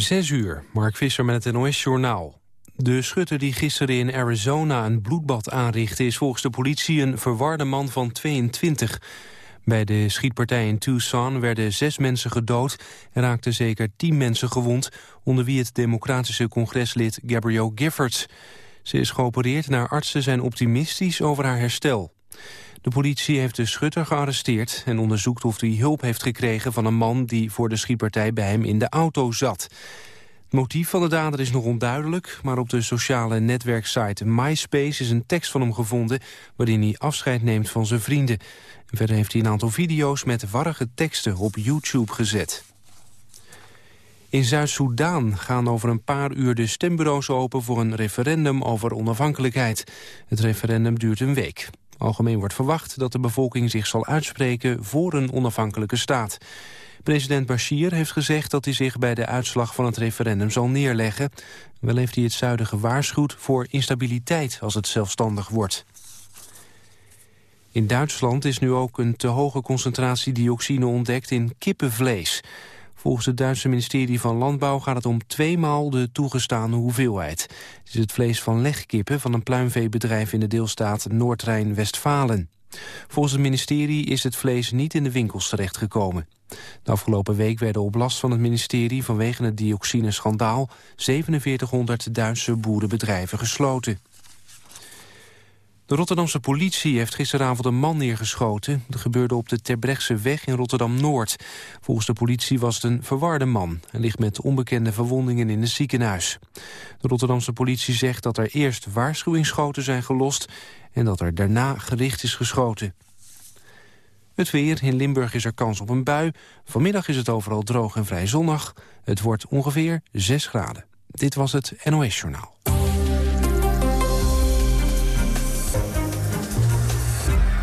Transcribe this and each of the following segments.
Zes uur, Mark Visser met het NOS-journaal. De schutter die gisteren in Arizona een bloedbad aanrichtte... is volgens de politie een verwarde man van 22. Bij de schietpartij in Tucson werden zes mensen gedood... en raakten zeker tien mensen gewond... onder wie het democratische congreslid Gabrielle Giffords. Ze is geopereerd naar artsen zijn optimistisch over haar herstel. De politie heeft de schutter gearresteerd en onderzoekt of hij hulp heeft gekregen van een man die voor de schietpartij bij hem in de auto zat. Het motief van de dader is nog onduidelijk, maar op de sociale netwerksite MySpace is een tekst van hem gevonden waarin hij afscheid neemt van zijn vrienden. En verder heeft hij een aantal video's met warrige teksten op YouTube gezet. In Zuid-Soedan gaan over een paar uur de stembureaus open voor een referendum over onafhankelijkheid. Het referendum duurt een week. Algemeen wordt verwacht dat de bevolking zich zal uitspreken voor een onafhankelijke staat. President Bashir heeft gezegd dat hij zich bij de uitslag van het referendum zal neerleggen. Wel heeft hij het zuiden gewaarschuwd voor instabiliteit als het zelfstandig wordt. In Duitsland is nu ook een te hoge concentratie dioxine ontdekt in kippenvlees. Volgens het Duitse ministerie van Landbouw gaat het om tweemaal de toegestane hoeveelheid. Het is het vlees van legkippen van een pluimveebedrijf in de deelstaat Noord-Rijn-Westfalen. Volgens het ministerie is het vlees niet in de winkels terechtgekomen. De afgelopen week werden op last van het ministerie vanwege het dioxineschandaal 4700 Duitse boerenbedrijven gesloten. De Rotterdamse politie heeft gisteravond een man neergeschoten. Dat gebeurde op de Terbrechtse weg in Rotterdam-Noord. Volgens de politie was het een verwarde man. Hij ligt met onbekende verwondingen in het ziekenhuis. De Rotterdamse politie zegt dat er eerst waarschuwingsschoten zijn gelost... en dat er daarna gericht is geschoten. Het weer. In Limburg is er kans op een bui. Vanmiddag is het overal droog en vrij zonnig. Het wordt ongeveer 6 graden. Dit was het NOS Journaal.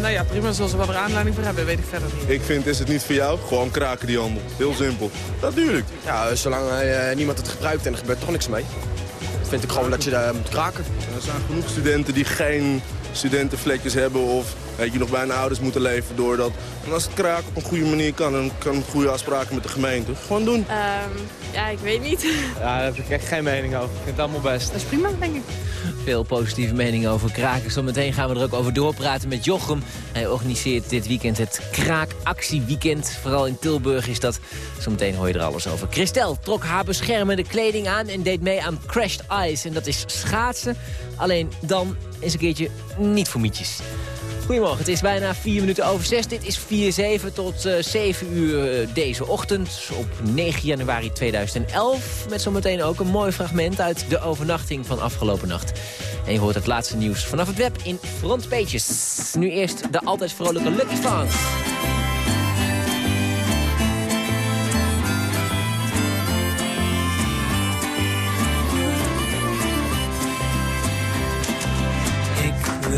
Nou ja, prima. Zoals we wel er aanleiding voor hebben, weet ik verder niet. Ik vind, is het niet voor jou? Gewoon kraken die handel. Heel simpel. Natuurlijk. Ja, zolang uh, niemand het gebruikt en er gebeurt toch niks mee. Vind ik gewoon dat je daar moet kraken. Er zijn genoeg studenten die geen studentenvlekjes hebben of weet je, nog bij hun ouders moeten leven doordat. En als het kraken op een goede manier kan, dan kan goede afspraken met de gemeente. Gewoon doen. Um, ja, ik weet niet. Ja, daar heb ik echt geen mening over. Ik vind het allemaal best. Dat is prima, denk ik. Veel positieve meningen over kraken. Zometeen gaan we er ook over doorpraten met Jochem. Hij organiseert dit weekend het Kraakactieweekend. Vooral in Tilburg is dat. Zometeen hoor je er alles over. Christel trok haar beschermende kleding aan en deed mee aan Crashed Ice. En dat is schaatsen. Alleen dan eens een keertje niet voor mietjes. Goedemorgen, het is bijna 4 minuten over 6. Dit is 4-7 tot uh, eh, 7 uur uh, deze ochtend op 9 januari 2011. Met zometeen ook een mooi fragment uit de overnachting van afgelopen nacht. En je hoort het laatste nieuws vanaf het web in frontpages. Nu eerst de altijd vrolijke Lucky Fans.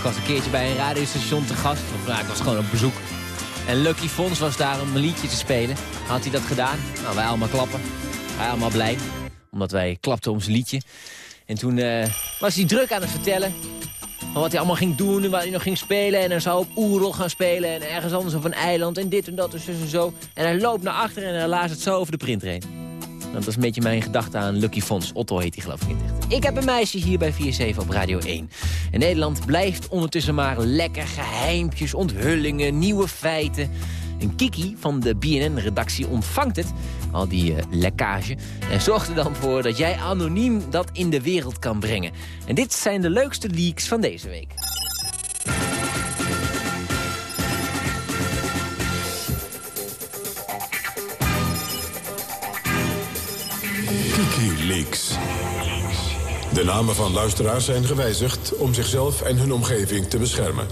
Ik was een keertje bij een radiostation te gast. Of, nou, ik was gewoon op bezoek. En Lucky Fons was daar om een liedje te spelen. Had hij dat gedaan? Nou, wij allemaal klappen. Wij allemaal blij. Omdat wij klapten om zijn liedje. En toen eh, was hij druk aan het vertellen. Van wat hij allemaal ging doen en waar hij nog ging spelen. En hij zou op Oerol gaan spelen. En ergens anders op een eiland. En dit en dat en zo en hij loopt naar achteren en hij laat het zo over de printer heen. Dat is een beetje mijn gedachte aan Lucky Fons. Otto heet hij geloof ik in echt. Ik heb een meisje hier bij 4-7 op Radio 1. En Nederland blijft ondertussen maar lekker geheimpjes, onthullingen, nieuwe feiten. En Kiki van de BNN-redactie ontvangt het, al die eh, lekkage... en zorgt er dan voor dat jij anoniem dat in de wereld kan brengen. En dit zijn de leukste leaks van deze week. De namen van luisteraars zijn gewijzigd om zichzelf en hun omgeving te beschermen.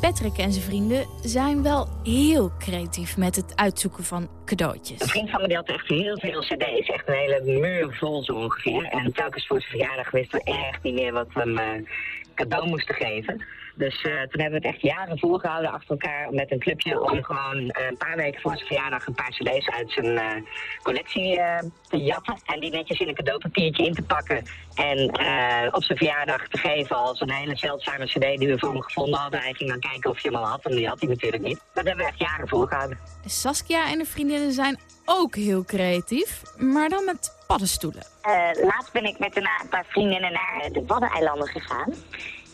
Patrick en zijn vrienden zijn wel heel creatief met het uitzoeken van cadeautjes. Een vriend van me die had echt heel veel cd's. Echt een hele muur vol zo ongeveer. En telkens voor zijn verjaardag wisten we echt niet meer wat we hem eh, cadeau moesten geven. Dus eh, toen hebben we het echt jaren volgehouden achter elkaar met een clubje... om gewoon eh, een paar weken voor zijn verjaardag een paar cd's uit zijn eh, collectie eh, te jatten. En die netjes in een cadeaupapiertje in te pakken. En eh, op zijn verjaardag te geven als een hele zeldzame cd die we voor hem gevonden hadden. Hij ging dan kijken of je hem al had en die had hij natuurlijk niet. Dat hebben we echt jaren volgehouden. Saskia en de vriendinnen zijn ook heel creatief, maar dan met paddenstoelen. Eh, laatst ben ik met een paar vriendinnen naar de Waddeneilanden gegaan.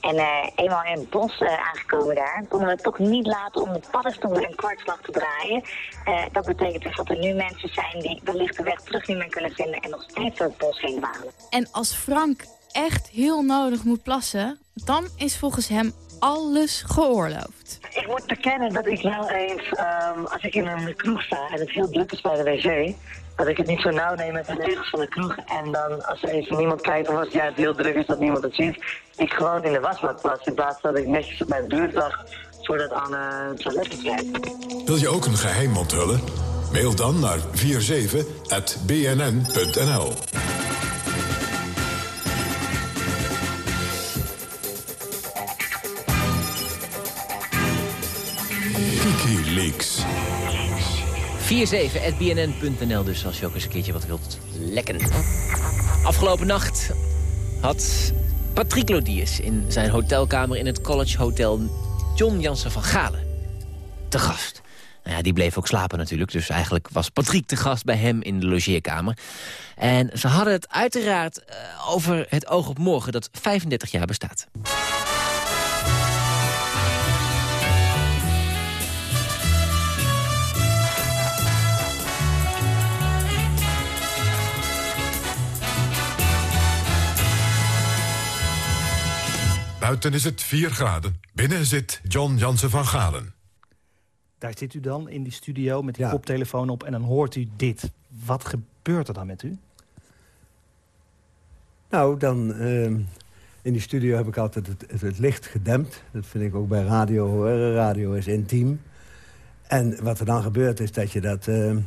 En eh, eenmaal in het bos eh, aangekomen daar, konden we het toch niet laten om de paddenstoelen een kwartslag te draaien. Eh, dat betekent dus dat er nu mensen zijn die wellicht de weg terug niet meer kunnen vinden en nog steeds door het bos heen dwalen. En als Frank echt heel nodig moet plassen, dan is volgens hem alles geoorloofd. Ik moet bekennen dat ik wel eens, ehm, als ik in een kroeg sta en het heel druk is bij de wc, dat ik het niet zo nauw neem met de regels van de kroeg. En dan als er even niemand kijkt of als ja, het heel druk is dat niemand het ziet, ik gewoon in de wasbak plas in plaats dat ik netjes op mijn buurt wacht voordat Anne het toilet krijgt. Wil je ook een geheim onthullen? Mail dan naar 47.bnn.nl. Kiki Leaks. 47.bnn.nl dus, als je ook eens een keertje wat wilt lekken. Afgelopen nacht had Patrick Lodiers in zijn hotelkamer in het College Hotel John Jansen van Galen te gast. Nou ja, die bleef ook slapen natuurlijk, dus eigenlijk was Patrick te gast bij hem in de logeerkamer. En ze hadden het uiteraard eh, over het oog op morgen dat 35 jaar bestaat. Buiten is het 4 graden. Binnen zit John Jansen van Galen. Daar zit u dan in die studio met die koptelefoon op en dan hoort u dit. Wat gebeurt er dan met u? Nou, dan... ehm, in die studio heb ik altijd het, het, het licht gedempt. Dat vind ik ook bij radio horen. Radio is intiem. En wat er dan gebeurt is dat je, dat, ehm,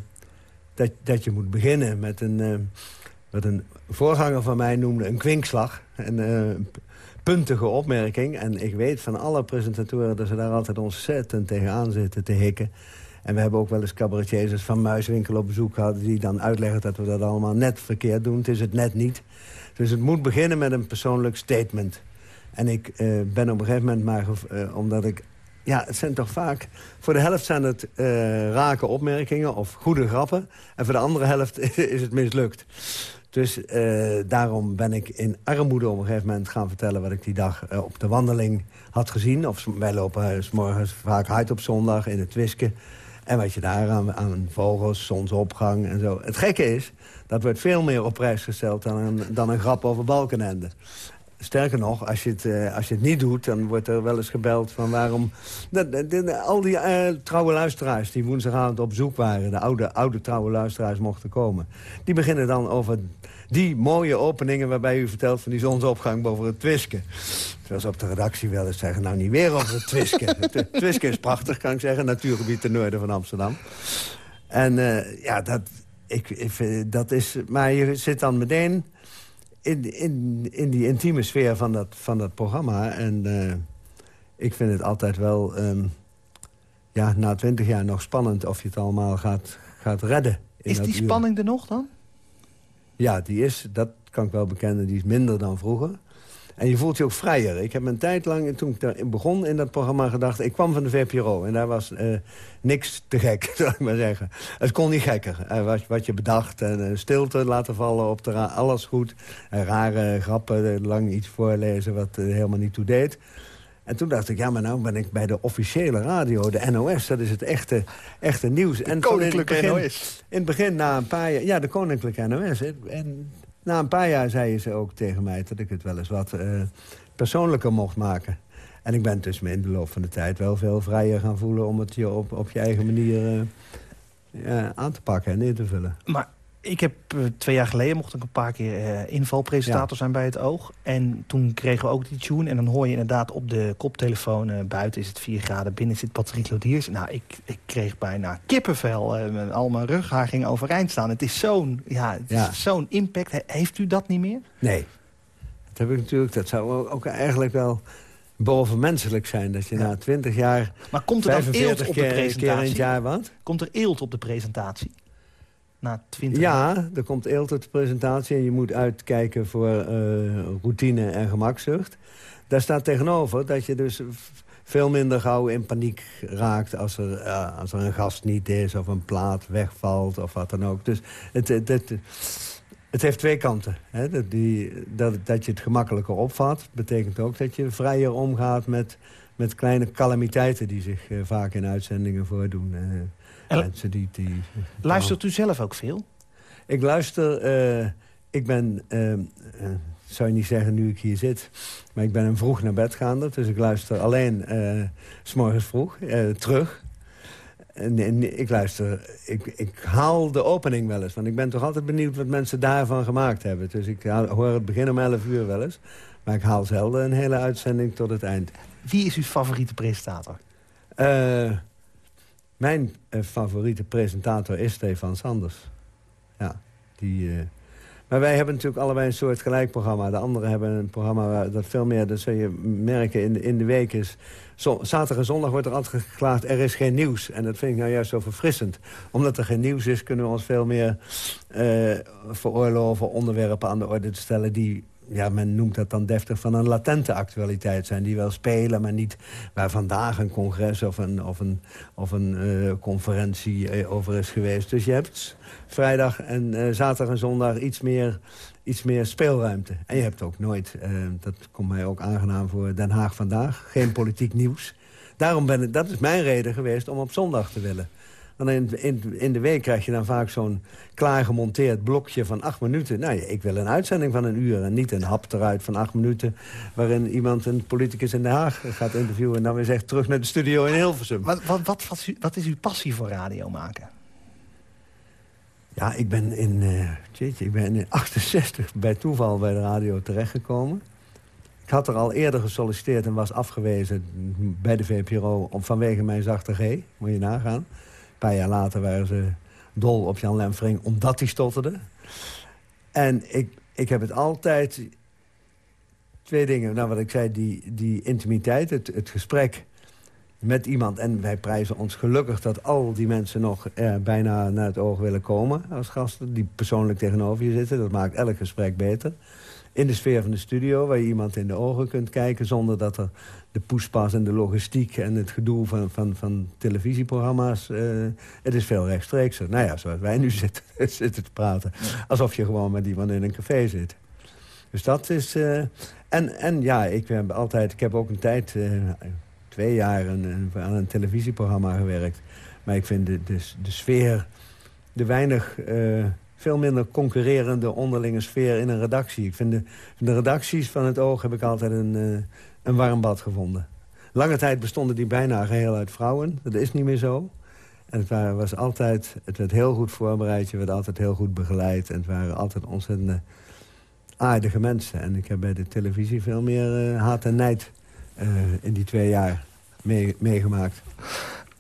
dat, dat je moet beginnen met een... ehm, wat een voorganger van mij noemde een kwinkslag. Een eh, puntige opmerking. En ik weet van alle presentatoren dat ze daar altijd ontzettend tegenaan zitten te hikken. En we hebben ook wel eens cabaretiers Van Muiswinkel op bezoek gehad... die dan uitleggen dat we dat allemaal net verkeerd doen. Het is het net niet. Dus het moet beginnen met een persoonlijk statement. En ik eh, ben op een gegeven moment maar... eh, omdat ik... Ja, het zijn toch vaak... Voor de helft zijn het eh, rake opmerkingen of goede grappen. En voor de andere helft is het mislukt. Dus eh, daarom ben ik in armoede op een gegeven moment gaan vertellen... wat ik die dag eh, op de wandeling had gezien. Of, wij lopen eh, s morgens vaak hard op zondag in het Twiske. En wat je daar aan, aan vogels, zonsopgang en zo. Het gekke is, dat wordt veel meer op prijs gesteld... dan een, dan een grap over Balkenende. Sterker nog, als je, het, eh, als je het niet doet, dan wordt er wel eens gebeld van waarom... Al die eh, trouwe luisteraars die woensdagavond op zoek waren... de oude, oude trouwe luisteraars mochten komen... die beginnen dan over die mooie openingen waarbij u vertelt... van die zonsopgang boven het Twiske. Terwijl ze op de redactie wel eens zeggen... nou, niet weer over het Twiske. het Twiske is prachtig, kan ik zeggen. Natuurgebied ten noorden van Amsterdam. En eh, ja, dat, ik, ik dat is... Maar je zit dan meteen in, in, in die intieme sfeer van dat, van dat programma. En eh, ik vind het altijd wel... ehm, ja, na twintig jaar nog spannend of je het allemaal gaat, gaat redden. Is die uur. spanning er nog dan? Ja, die is, dat kan ik wel bekennen, die is minder dan vroeger. En je voelt je ook vrijer. Ik heb een tijd lang, toen ik daar begon in dat programma, gedacht... ik kwam van de VPRO en daar was eh, niks te gek, zou ik maar zeggen. Het kon niet gekker. Eh, wat, wat je bedacht en eh, stilte laten vallen op de alles goed. En rare grappen, lang iets voorlezen wat helemaal niet toe deed. En toen dacht ik, ja, maar nou ben ik bij de officiële radio, de NOS. Dat is het echte, echte nieuws. en toen koninklijke in begin, NOS. In het begin, na een paar jaar... Ja, de koninklijke NOS. En na een paar jaar zeiden ze ook tegen mij... dat ik het wel eens wat eh, persoonlijker mocht maken. En ik ben dus in de loop van de tijd wel veel vrijer gaan voelen... om het je op, op je eigen manier eh, aan te pakken en neer te vullen. Maar ik heb eh, twee jaar geleden mocht ik een paar keer eh, invalpresentator Ja. zijn bij het oog. En toen kregen we ook die tune. En dan hoor je inderdaad op de koptelefoon... eh, buiten is het 4 graden, binnen zit Patrick Lodiers. Nou, ik, ik kreeg bijna kippenvel. al mijn rughaar ging overeind staan. Het is zo'n ja, zo'n impact. He- heeft u dat niet meer? Nee. Dat heb ik natuurlijk. Dat zou ook- eigenlijk wel bovenmenselijk zijn. Dat je na twintig jaar... Maar komt er dan 45 eelt op de keer, keer in presentatie? het jaar wat? Komt er eelt op de presentatie? Na 20 Ja, er komt eelt tot de presentatie en je moet uitkijken voor eh, routine en gemakzucht. Daar staat tegenover dat je dus veel minder gauw in paniek raakt... als er, eh, als er een gast niet is of een plaat wegvalt of wat dan ook. Dus het, het, het, het heeft twee kanten. Hè? Dat, die, dat, dat je het gemakkelijker opvat, betekent ook dat je vrijer omgaat met, met kleine calamiteiten... die zich eh, vaak in uitzendingen voordoen. En- mensen die, die, Luistert u zelf ook veel? ik luister, eh, ik ben, eh, zou je niet zeggen nu ik hier zit... maar ik ben een vroeg naar bed gaande. Dus ik luister alleen eh, s s'morgens vroeg, terug. En, en ik luister, ik, ik haal de opening wel eens. Want ik ben toch altijd benieuwd wat mensen daarvan gemaakt hebben. Dus ik haal- hoor het begin om 11 uur wel eens. Maar ik haal zelden een hele uitzending tot het eind. Wie is uw favoriete presentator? Eh, mijn eh, favoriete presentator is Stefan Sanders. Ja, die... eh, maar wij hebben natuurlijk allebei een soort gelijk programma. De anderen hebben een programma dat veel meer... dat zul je merken in de, in de week is... Zaterdag en zondag wordt er altijd geklaagd... er is geen nieuws. En dat vind ik nou juist zo verfrissend. Omdat er geen nieuws is, kunnen we ons veel meer eh veroorloven... onderwerpen aan de orde te stellen die... Ja, men noemt dat dan deftig van een latente actualiteit zijn. Die wel spelen, maar niet waar vandaag een congres of een, of een, of een eh, conferentie eh, over is geweest. Dus je hebt vrijdag en eh, zaterdag en zondag iets meer, iets meer speelruimte. En je hebt ook nooit, dat komt mij ook aangenaam voor Den Haag vandaag, geen politiek nieuws. Daarom ben ik, dat is mijn reden geweest om op zondag te willen. Dan in, in, in de week krijg je dan vaak zo'n klaargemonteerd blokje van acht minuten. Nou ja, ik wil een uitzending van een uur en niet een hap eruit van acht minuten... waarin iemand een politicus in Den Haag gaat interviewen... en dan weer zegt terug naar de studio in Hilversum. Wat, wat, wat, wat, wat is uw passie voor radio maken? Ja, ik ben in, uh, jeetje, ik ben in 68 bij toeval bij de radio terechtgekomen. Ik had er al eerder gesolliciteerd en was afgewezen bij de VPRO... Om, vanwege mijn zachte G, moet je nagaan. Paar jaar later waren ze dol op Jan Lemfring omdat hij stotterde. En ik, ik heb het altijd... Twee dingen, nou wat ik zei, die, die intimiteit, het, het gesprek met iemand. En wij prijzen ons gelukkig dat al die mensen nog eh, bijna naar het oog willen komen als gasten. Die persoonlijk tegenover je zitten. Dat maakt elk gesprek beter. In de sfeer van de studio, waar je iemand in de ogen kunt kijken... zonder dat er de poespas en de logistiek en het gedoe van, van, van televisieprogramma's... Uh, het is veel rechtstreekser. Nou ja, zoals wij nu zitten, zitten te praten. Alsof je gewoon met iemand in een café zit. Dus dat is... Uh, en, en ja, ik heb altijd... Ik heb ook een tijd... Uh, twee jaar een, aan een televisieprogramma gewerkt. Maar ik vind de, de, de sfeer, de weinig, veel minder concurrerende onderlinge sfeer in een redactie. Ik vind de, de redacties van het oog heb ik altijd een, uh, een warm bad gevonden. Lange tijd bestonden die bijna geheel uit vrouwen. Dat is niet meer zo. En het waren, was altijd, het werd heel goed voorbereid, je werd altijd heel goed begeleid. En het waren altijd ontzettend aardige mensen. En ik heb bij de televisie veel meer uh, haat en nijd uh, in die twee jaar mee, meegemaakt.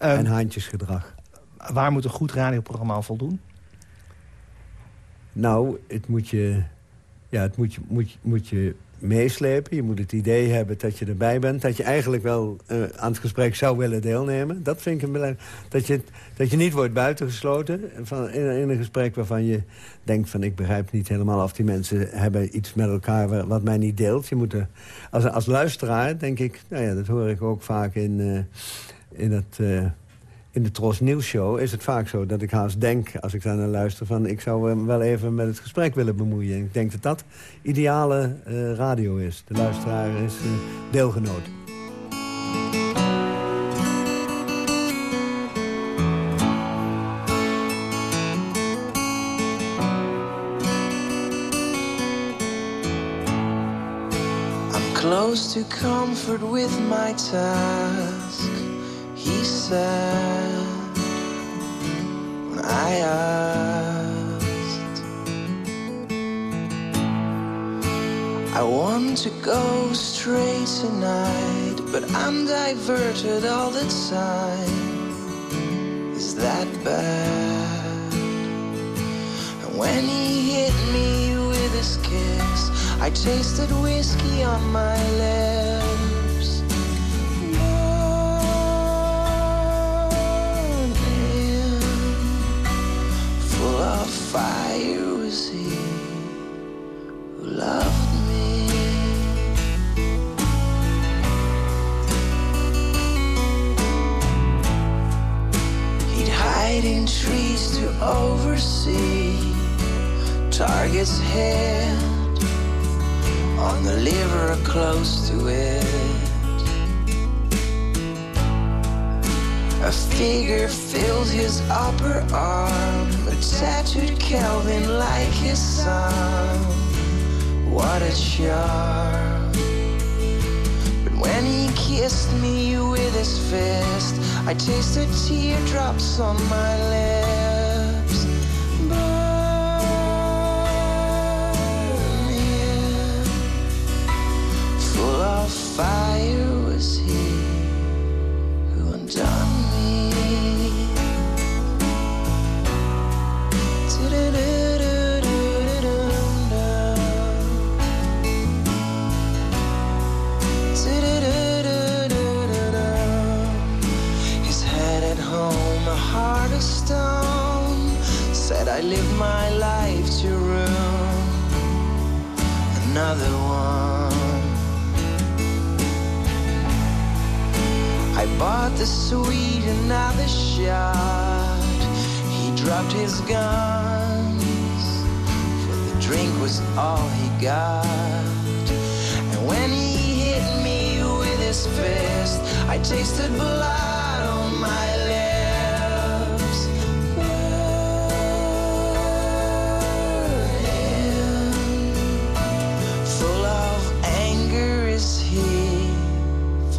Um, en handjesgedrag. Waar moet een goed radioprogramma voldoen? Nou, het moet je, ja, het moet je, moet, moet je meeslepen. Je moet het idee hebben dat je erbij bent. Dat je eigenlijk wel uh, aan het gesprek zou willen deelnemen. Dat vind ik een belangrijk. Dat je, dat je niet wordt buitengesloten van, in, een gesprek waarvan je denkt van... ik begrijp niet helemaal of die mensen hebben iets met elkaar wat mij niet deelt. Je moet er, als, als luisteraar denk ik, nou ja, dat hoor ik ook vaak in, uh, in het... Uh, in de Tros Nieuwsshow is het vaak zo dat ik haast denk... als ik daar naar luister van ik zou hem wel even met het gesprek willen bemoeien. ik denk dat dat ideale uh, radio is. De luisteraar is uh, deelgenoot. I'm close to comfort with my task he when I asked. I want to go straight tonight, but I'm diverted all the time. Is that bad? And when he hit me with his kiss, I tasted whiskey on my lips. Fire was he who loved me. He'd hide in trees to oversee targets hit on the liver close to it. A figure filled his upper arm, a tattooed Kelvin like his son. What a charm. But when he kissed me with his fist, I tasted teardrops on my lips. I live my life to ruin another one. I bought the sweet another shot. He dropped his guns, for the drink was all he got. And when he hit me with his fist, I tasted blood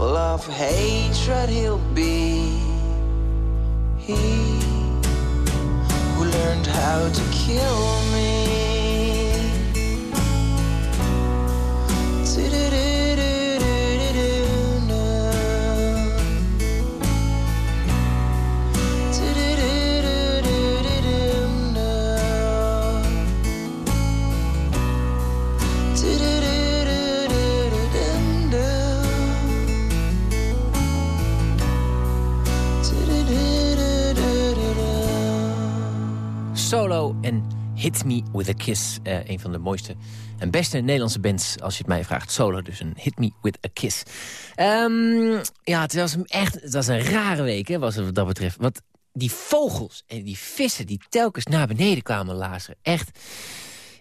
full of hatred he'll be. He who learned how to kill en Hit Me With A Kiss. Eh, een van de mooiste en beste Nederlandse bands, als je het mij vraagt. Solo, dus een Hit Me With A Kiss. Ehm, ja, het was echt het was een rare week, hè, was het wat dat betreft. Want die vogels en die vissen die telkens naar beneden kwamen lazen. Echt,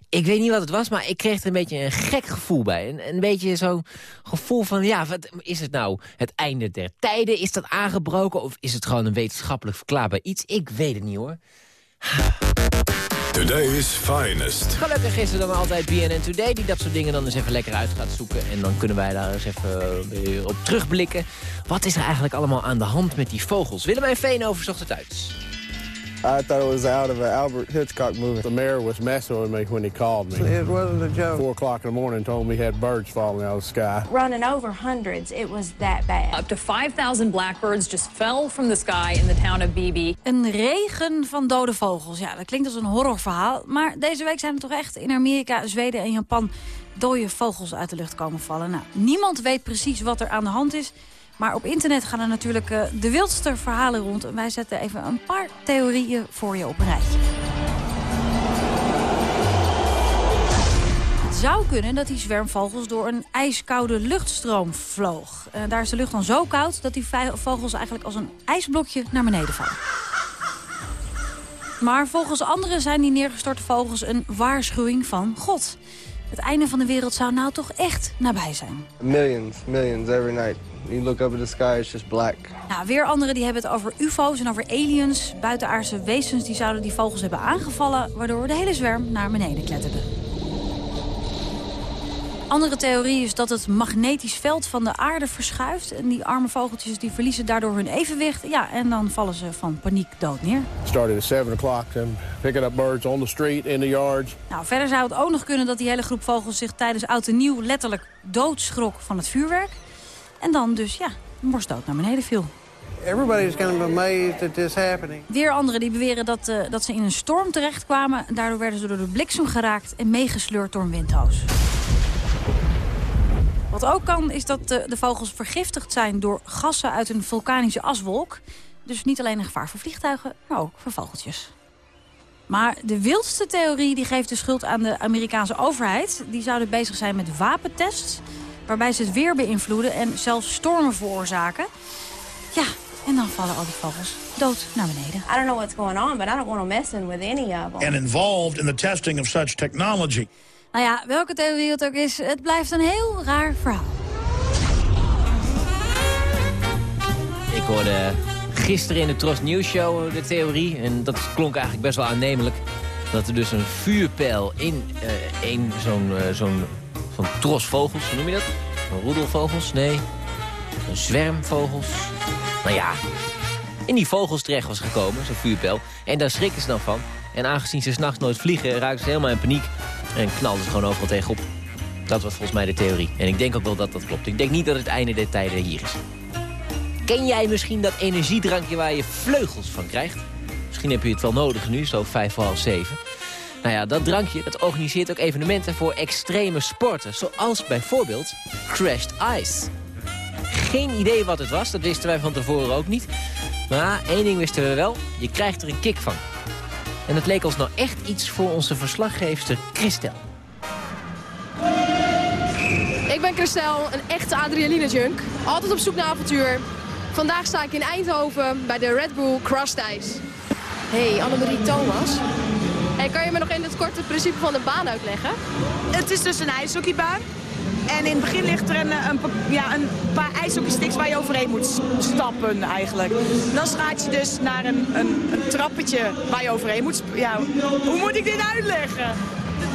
ik weet niet wat het was, maar ik kreeg er een beetje een gek gevoel bij. Een, een beetje zo'n gevoel van, ja, wat, is het nou het einde der tijden? Is dat aangebroken of is het gewoon een wetenschappelijk verklaarbaar iets? Ik weet het niet, hoor. Today's Finest. Gelukkig is er dan altijd BNN Today die dat soort dingen dan eens even lekker uit gaat zoeken. En dan kunnen wij daar eens even eh, weer op terugblikken. Wat is er eigenlijk allemaal aan de hand met die vogels? Willemijn Veenhoven zocht het uit. I thought it was out of an Albert Hitchcock movie. The mayor was messing with me when he called me. It wasn't a joke. Four o'clock in the morning told me he had birds falling out of the sky. Running over hundreds. It was that bad. Up to 5,000 blackbirds just fell from the sky in the town of Bibi. Een regen van dode vogels. Ja, dat klinkt als een horrorverhaal. Maar deze week zijn er toch echt in Amerika, Zweden en Japan... dode vogels uit de lucht komen vallen. Nou, niemand weet precies wat er aan de hand is... Maar op internet gaan er natuurlijk uh, de wildste verhalen rond. En wij zetten even een paar theorieën voor je op een rijtje. Het zou kunnen dat die zwermvogels door een ijskoude luchtstroom vloog. Uh, daar is de lucht dan zo koud dat die vogels eigenlijk als een ijsblokje naar beneden vallen. Maar volgens anderen zijn die neergestorte vogels een waarschuwing van God. Het einde van de wereld zou nou toch echt nabij zijn. Millions, millions every night. You look up at the sky, it's just black. Nou, weer anderen die hebben het over ufo's en over aliens. Buitenaardse wezens die zouden die vogels hebben aangevallen... waardoor de hele zwerm naar beneden kletterde. Andere theorie is dat het magnetisch veld van de aarde verschuift. En die arme vogeltjes die verliezen daardoor hun evenwicht. Ja, en dan vallen ze van paniek dood neer. Started at 7 o'clock and picking up birds on the street, in the yards. Nou, verder zou het ook nog kunnen dat die hele groep vogels zich tijdens oud en nieuw letterlijk doodschrok van het vuurwerk. En dan dus, ja, borstdood naar beneden viel. Everybody's kind of amazed that this happening. Weer anderen die beweren dat, uh, dat ze in een storm terechtkwamen. Daardoor werden ze door de bliksem geraakt en meegesleurd door een windhoos. Wat ook kan, is dat de, de vogels vergiftigd zijn door gassen uit een vulkanische aswolk. Dus niet alleen een gevaar voor vliegtuigen, maar ook voor vogeltjes. Maar de wildste theorie die geeft de schuld aan de Amerikaanse overheid. Die zouden bezig zijn met wapentests waarbij ze het weer beïnvloeden en zelfs stormen veroorzaken. Ja, en dan vallen al die vogels dood naar beneden. I don't know what's going on, but I don't want to mess in with any of them. And involved in the testing of such technology. Nou ja, welke theorie het ook is, het blijft een heel raar verhaal. Ik hoorde gisteren in de Tros News Show de theorie, en dat klonk eigenlijk best wel aannemelijk, dat er dus een vuurpijl in uh, een zo'n uh, zo'n van trosvogels, hoe noem je dat? Een roedelvogels? Nee. Een zwermvogels? Nou ja, in die vogels terecht was gekomen, zo'n vuurpijl. En daar schrikken ze dan van. En aangezien ze s'nachts nooit vliegen, raakten ze helemaal in paniek. En knalden ze gewoon overal tegenop. Dat was volgens mij de theorie. En ik denk ook wel dat dat klopt. Ik denk niet dat het einde der tijden hier is. Ken jij misschien dat energiedrankje waar je vleugels van krijgt? Misschien heb je het wel nodig nu, zo vijf voor half zeven. Nou ja, dat drankje dat organiseert ook evenementen voor extreme sporten. Zoals bijvoorbeeld Crashed Ice. Geen idee wat het was, dat wisten wij van tevoren ook niet. Maar één ding wisten we wel, je krijgt er een kick van. En het leek ons nou echt iets voor onze verslaggeefster Christel. Ik ben Christel, een echte adrenaline-junk. Altijd op zoek naar avontuur. Vandaag sta ik in Eindhoven bij de Red Bull Crushed Ice. Hey, Annemarie Thomas. Hey, kan je me nog in het korte principe van de baan uitleggen? Het is dus een ijshockeybaan. En in het begin ligt er een, een, ja, een paar waar je overheen moet stappen eigenlijk. Dan gaat je dus naar een, een, een trappetje waar je overheen moet... Ja, hoe moet ik dit uitleggen?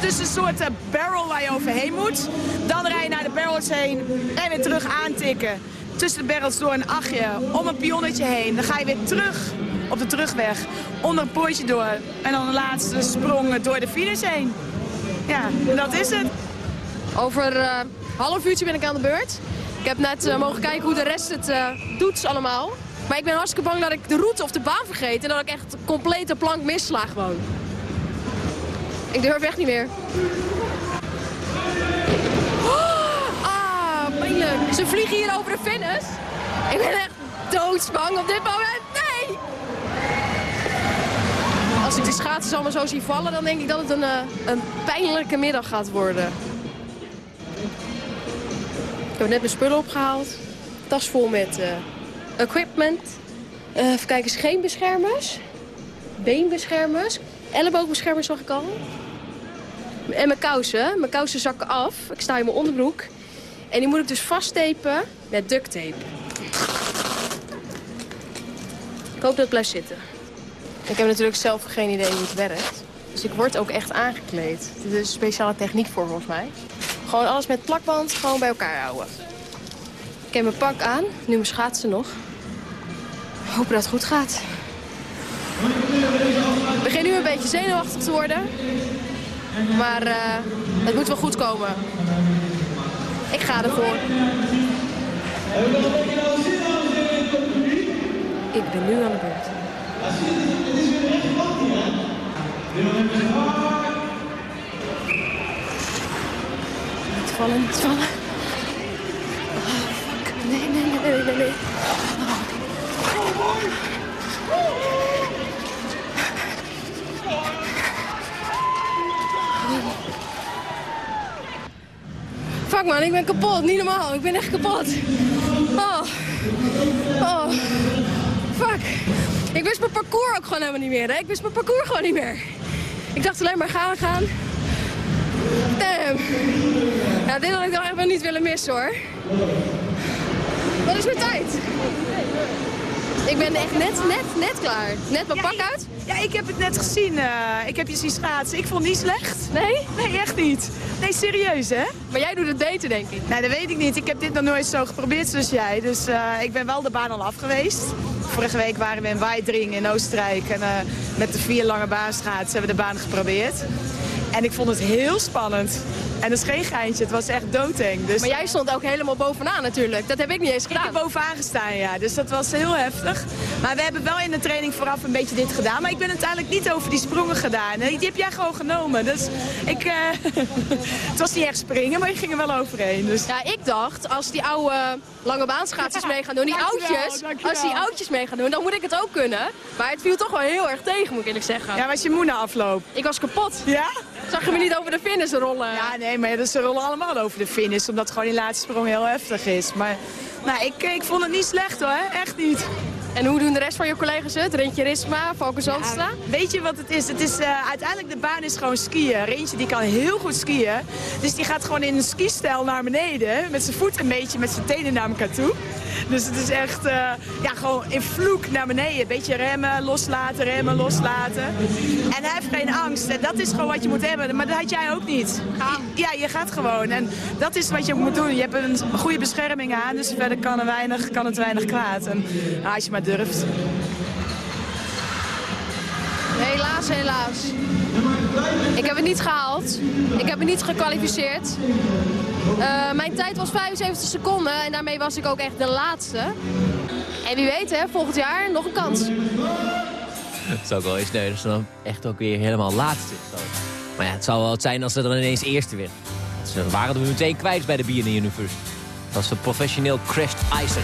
Dus een soort barrel waar je overheen moet. Dan rij je naar de barrels heen en weer terug aantikken. tussen de barrels door een achtje, om een pionnetje heen. Dan ga je weer terug op de terugweg, onder een poortje door. En dan de laatste sprong door de finish heen. Ja, dat is het. Over eh, half uurtje ben ik aan de beurt. Ik heb net eh, mogen kijken hoe de rest het eh, doet allemaal. Maar ik ben hartstikke bang dat ik de route of de baan vergeet. En dat ik echt complete plank missla gewoon. Ik durf echt niet meer. Ah, pijnlijk. Ze vliegen hier over de finish. Ik ben echt doodsbang op dit moment. Nee! Als ik die schaatsers allemaal zo zie vallen, dan denk ik dat het een, eh, een pijnlijke middag gaat worden. Ik heb net mijn spullen opgehaald. Tas vol met eh, equipment. Eh, even kijken, scheenbeschermers. Beenbeschermers. Elleboogbeschermers zag ik al. En mijn kousen. Mijn kousen zakken af. Ik sta in mijn onderbroek. En die moet ik dus vasttepen met duct tape. Ik hoop dat het blijft zitten. Ik heb natuurlijk zelf geen idee hoe het werkt. Dus ik word ook echt aangekleed. Er is een speciale techniek voor volgens mij. Gewoon alles met plakband gewoon bij elkaar houden. Ik heb mijn pak aan, nu mijn schaatsen nog. Hopen dat het goed gaat. Ik begin nu een beetje zenuwachtig te worden. Maar eh, het moet wel goed komen. Ik ga ervoor. Ik ben nu aan de beurt. Vallen, niet vallen. Oh, fuck. Nee, nee, nee, nee, nee, nee. Fuck man, ik ben kapot. Niet normaal. Ik ben echt kapot. Oh. Oh. Fuck. Ik wist mijn parcours ook gewoon helemaal niet meer. Hè? Ik wist mijn parcours gewoon niet meer. Ik dacht alleen maar gaan, gaan. Damn. Ja, dit had ik dan echt wel niet willen missen hoor. Wat is mijn tijd? Ik ben echt net, net, net klaar. Net mijn pak uit. Ja, ik heb het net gezien. eh, ik heb je zien schaatsen. Ik vond het niet slecht. Nee? Nee, echt niet. Nee, serieus hè? Maar jij doet het beter denk ik. Nee, dat weet ik niet. Ik heb dit nog nooit zo geprobeerd zoals jij. Dus eh, ik ben wel de baan al af geweest. Vorige week waren we in Weidring in Oostenrijk. En eh, met de vier lange baanschaatsen hebben we de baan geprobeerd. En ik vond het heel spannend. En dat is geen geintje, het was echt doodeng. Dus... Maar jij stond ook helemaal bovenaan natuurlijk. Dat heb ik niet eens gedaan. Ik heb bovenaan gestaan, ja. Dus dat was heel heftig. Maar we hebben wel in de training vooraf een beetje dit gedaan. Maar ik ben uiteindelijk niet over die sprongen gedaan. Die heb jij gewoon genomen. Dus ik... eh, het was niet echt springen, maar je ging er wel overheen. Dus... Ja, ik dacht, als die oude lange baanschaatsers mee gaan doen, die oudjes, als die oudjes mee gaan doen, dan moet ik het ook kunnen. Maar het viel toch wel heel erg tegen, moet ik eerlijk zeggen. Ja, was je moe na afloop? Ik was kapot. Ja? Zag je me niet over de finish rollen? Ja, nee, maar dus ze rollen allemaal over de finish. Omdat gewoon die laatste sprong heel heftig is. Maar nou, ik, ik vond het niet slecht hoor, echt niet. En hoe doen de rest van je collega's het? Rentje Risma, Valken Zandstra? Weet je wat het is? Het is eh, uiteindelijk de baan is gewoon skiën. Rentje die kan heel goed skiën. Dus die gaat gewoon in een skistijl naar beneden. Met zijn voet een beetje, met zijn tenen naar elkaar toe. Dus het is echt, eh, ja, gewoon in vloek naar beneden. Een beetje remmen, loslaten, remmen, loslaten. En hij heeft geen angst. En dat is gewoon wat je moet hebben. Maar dat had jij ook niet. Ja, je gaat gewoon. En dat is wat je moet doen. Je hebt een goede bescherming aan. Dus verder kan, er weinig, kan het weinig kwaad. En nou, als je maar durft. Helaas, helaas. Ik heb het niet gehaald. Ik heb me niet gekwalificeerd. Eh, mijn tijd was 75 seconden en daarmee was ik ook echt de laatste. En wie weet, hè, volgend jaar nog een kans. Het zou ook wel eens sneu als ze dan echt ook weer helemaal laatste is. Maar ja, het zou wel wat zijn als ze dan ineens eerste weer. Ze waren er meteen kwijt bij de BNN University. Dat was professioneel crashed Isaac.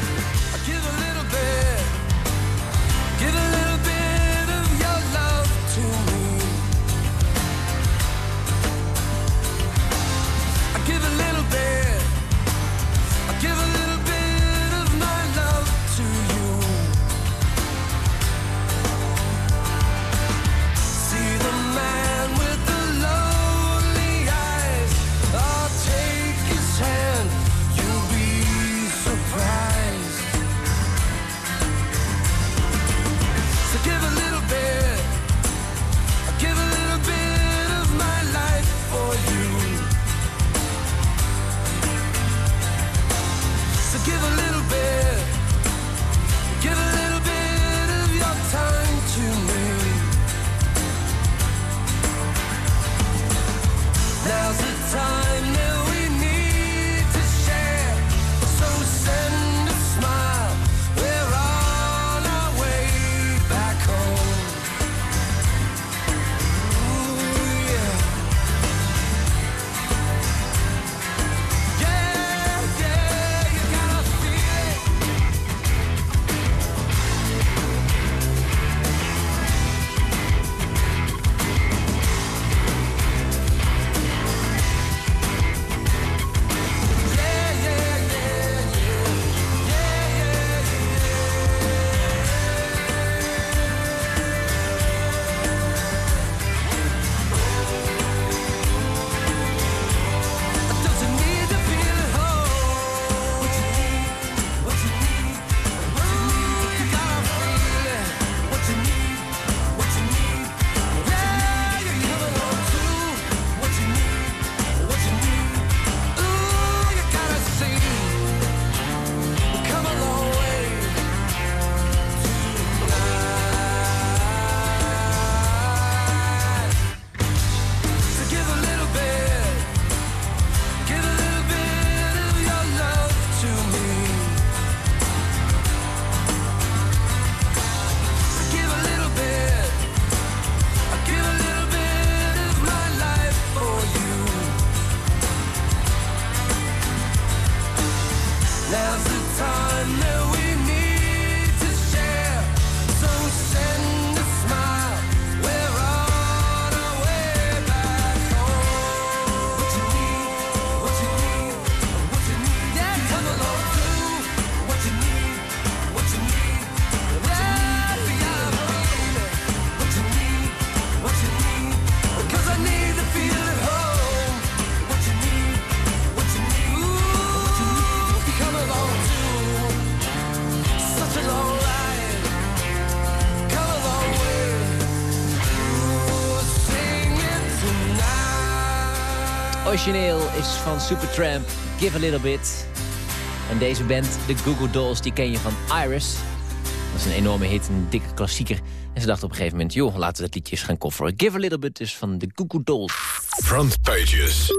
Van Supertramp, Give a Little Bit. En deze band, de Google Dolls, die ken je van Iris. Dat is een enorme hit, een dikke klassieker. En ze dachten op een gegeven moment, joh, laten we dat liedje eens gaan coveren. Give a Little Bit is van de Google Dolls. Front Pages.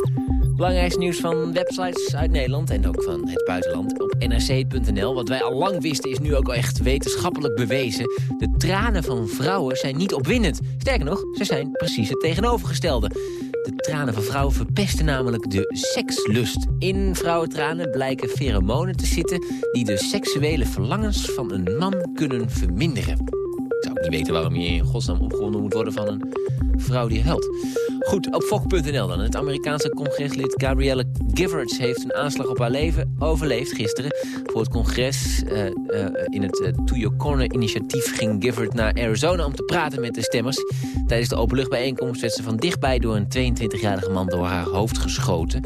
Belangrijkste nieuws van websites uit Nederland en ook van het buitenland op nrc.nl. Wat wij al lang wisten is nu ook al echt wetenschappelijk bewezen. De tranen van vrouwen zijn niet opwindend. Sterker nog, ze zijn precies het tegenovergestelde. De tranen van vrouwen verpesten namelijk de sekslust. In vrouwentranen blijken pheromonen te zitten... die de seksuele verlangens van een man kunnen verminderen. Zou ook niet weten waarom je in godsnaam opgewonden moet worden van een vrouw die huilt. Goed, op Fok.nl dan. Het Amerikaanse congreslid Gabrielle Giffords heeft een aanslag op haar leven overleefd gisteren. Voor het congres eh, eh, in het eh, To Your Corner initiatief ging Gifford naar Arizona om te praten met de stemmers. Tijdens de openluchtbijeenkomst werd ze van dichtbij door een 22-jarige man door haar hoofd geschoten.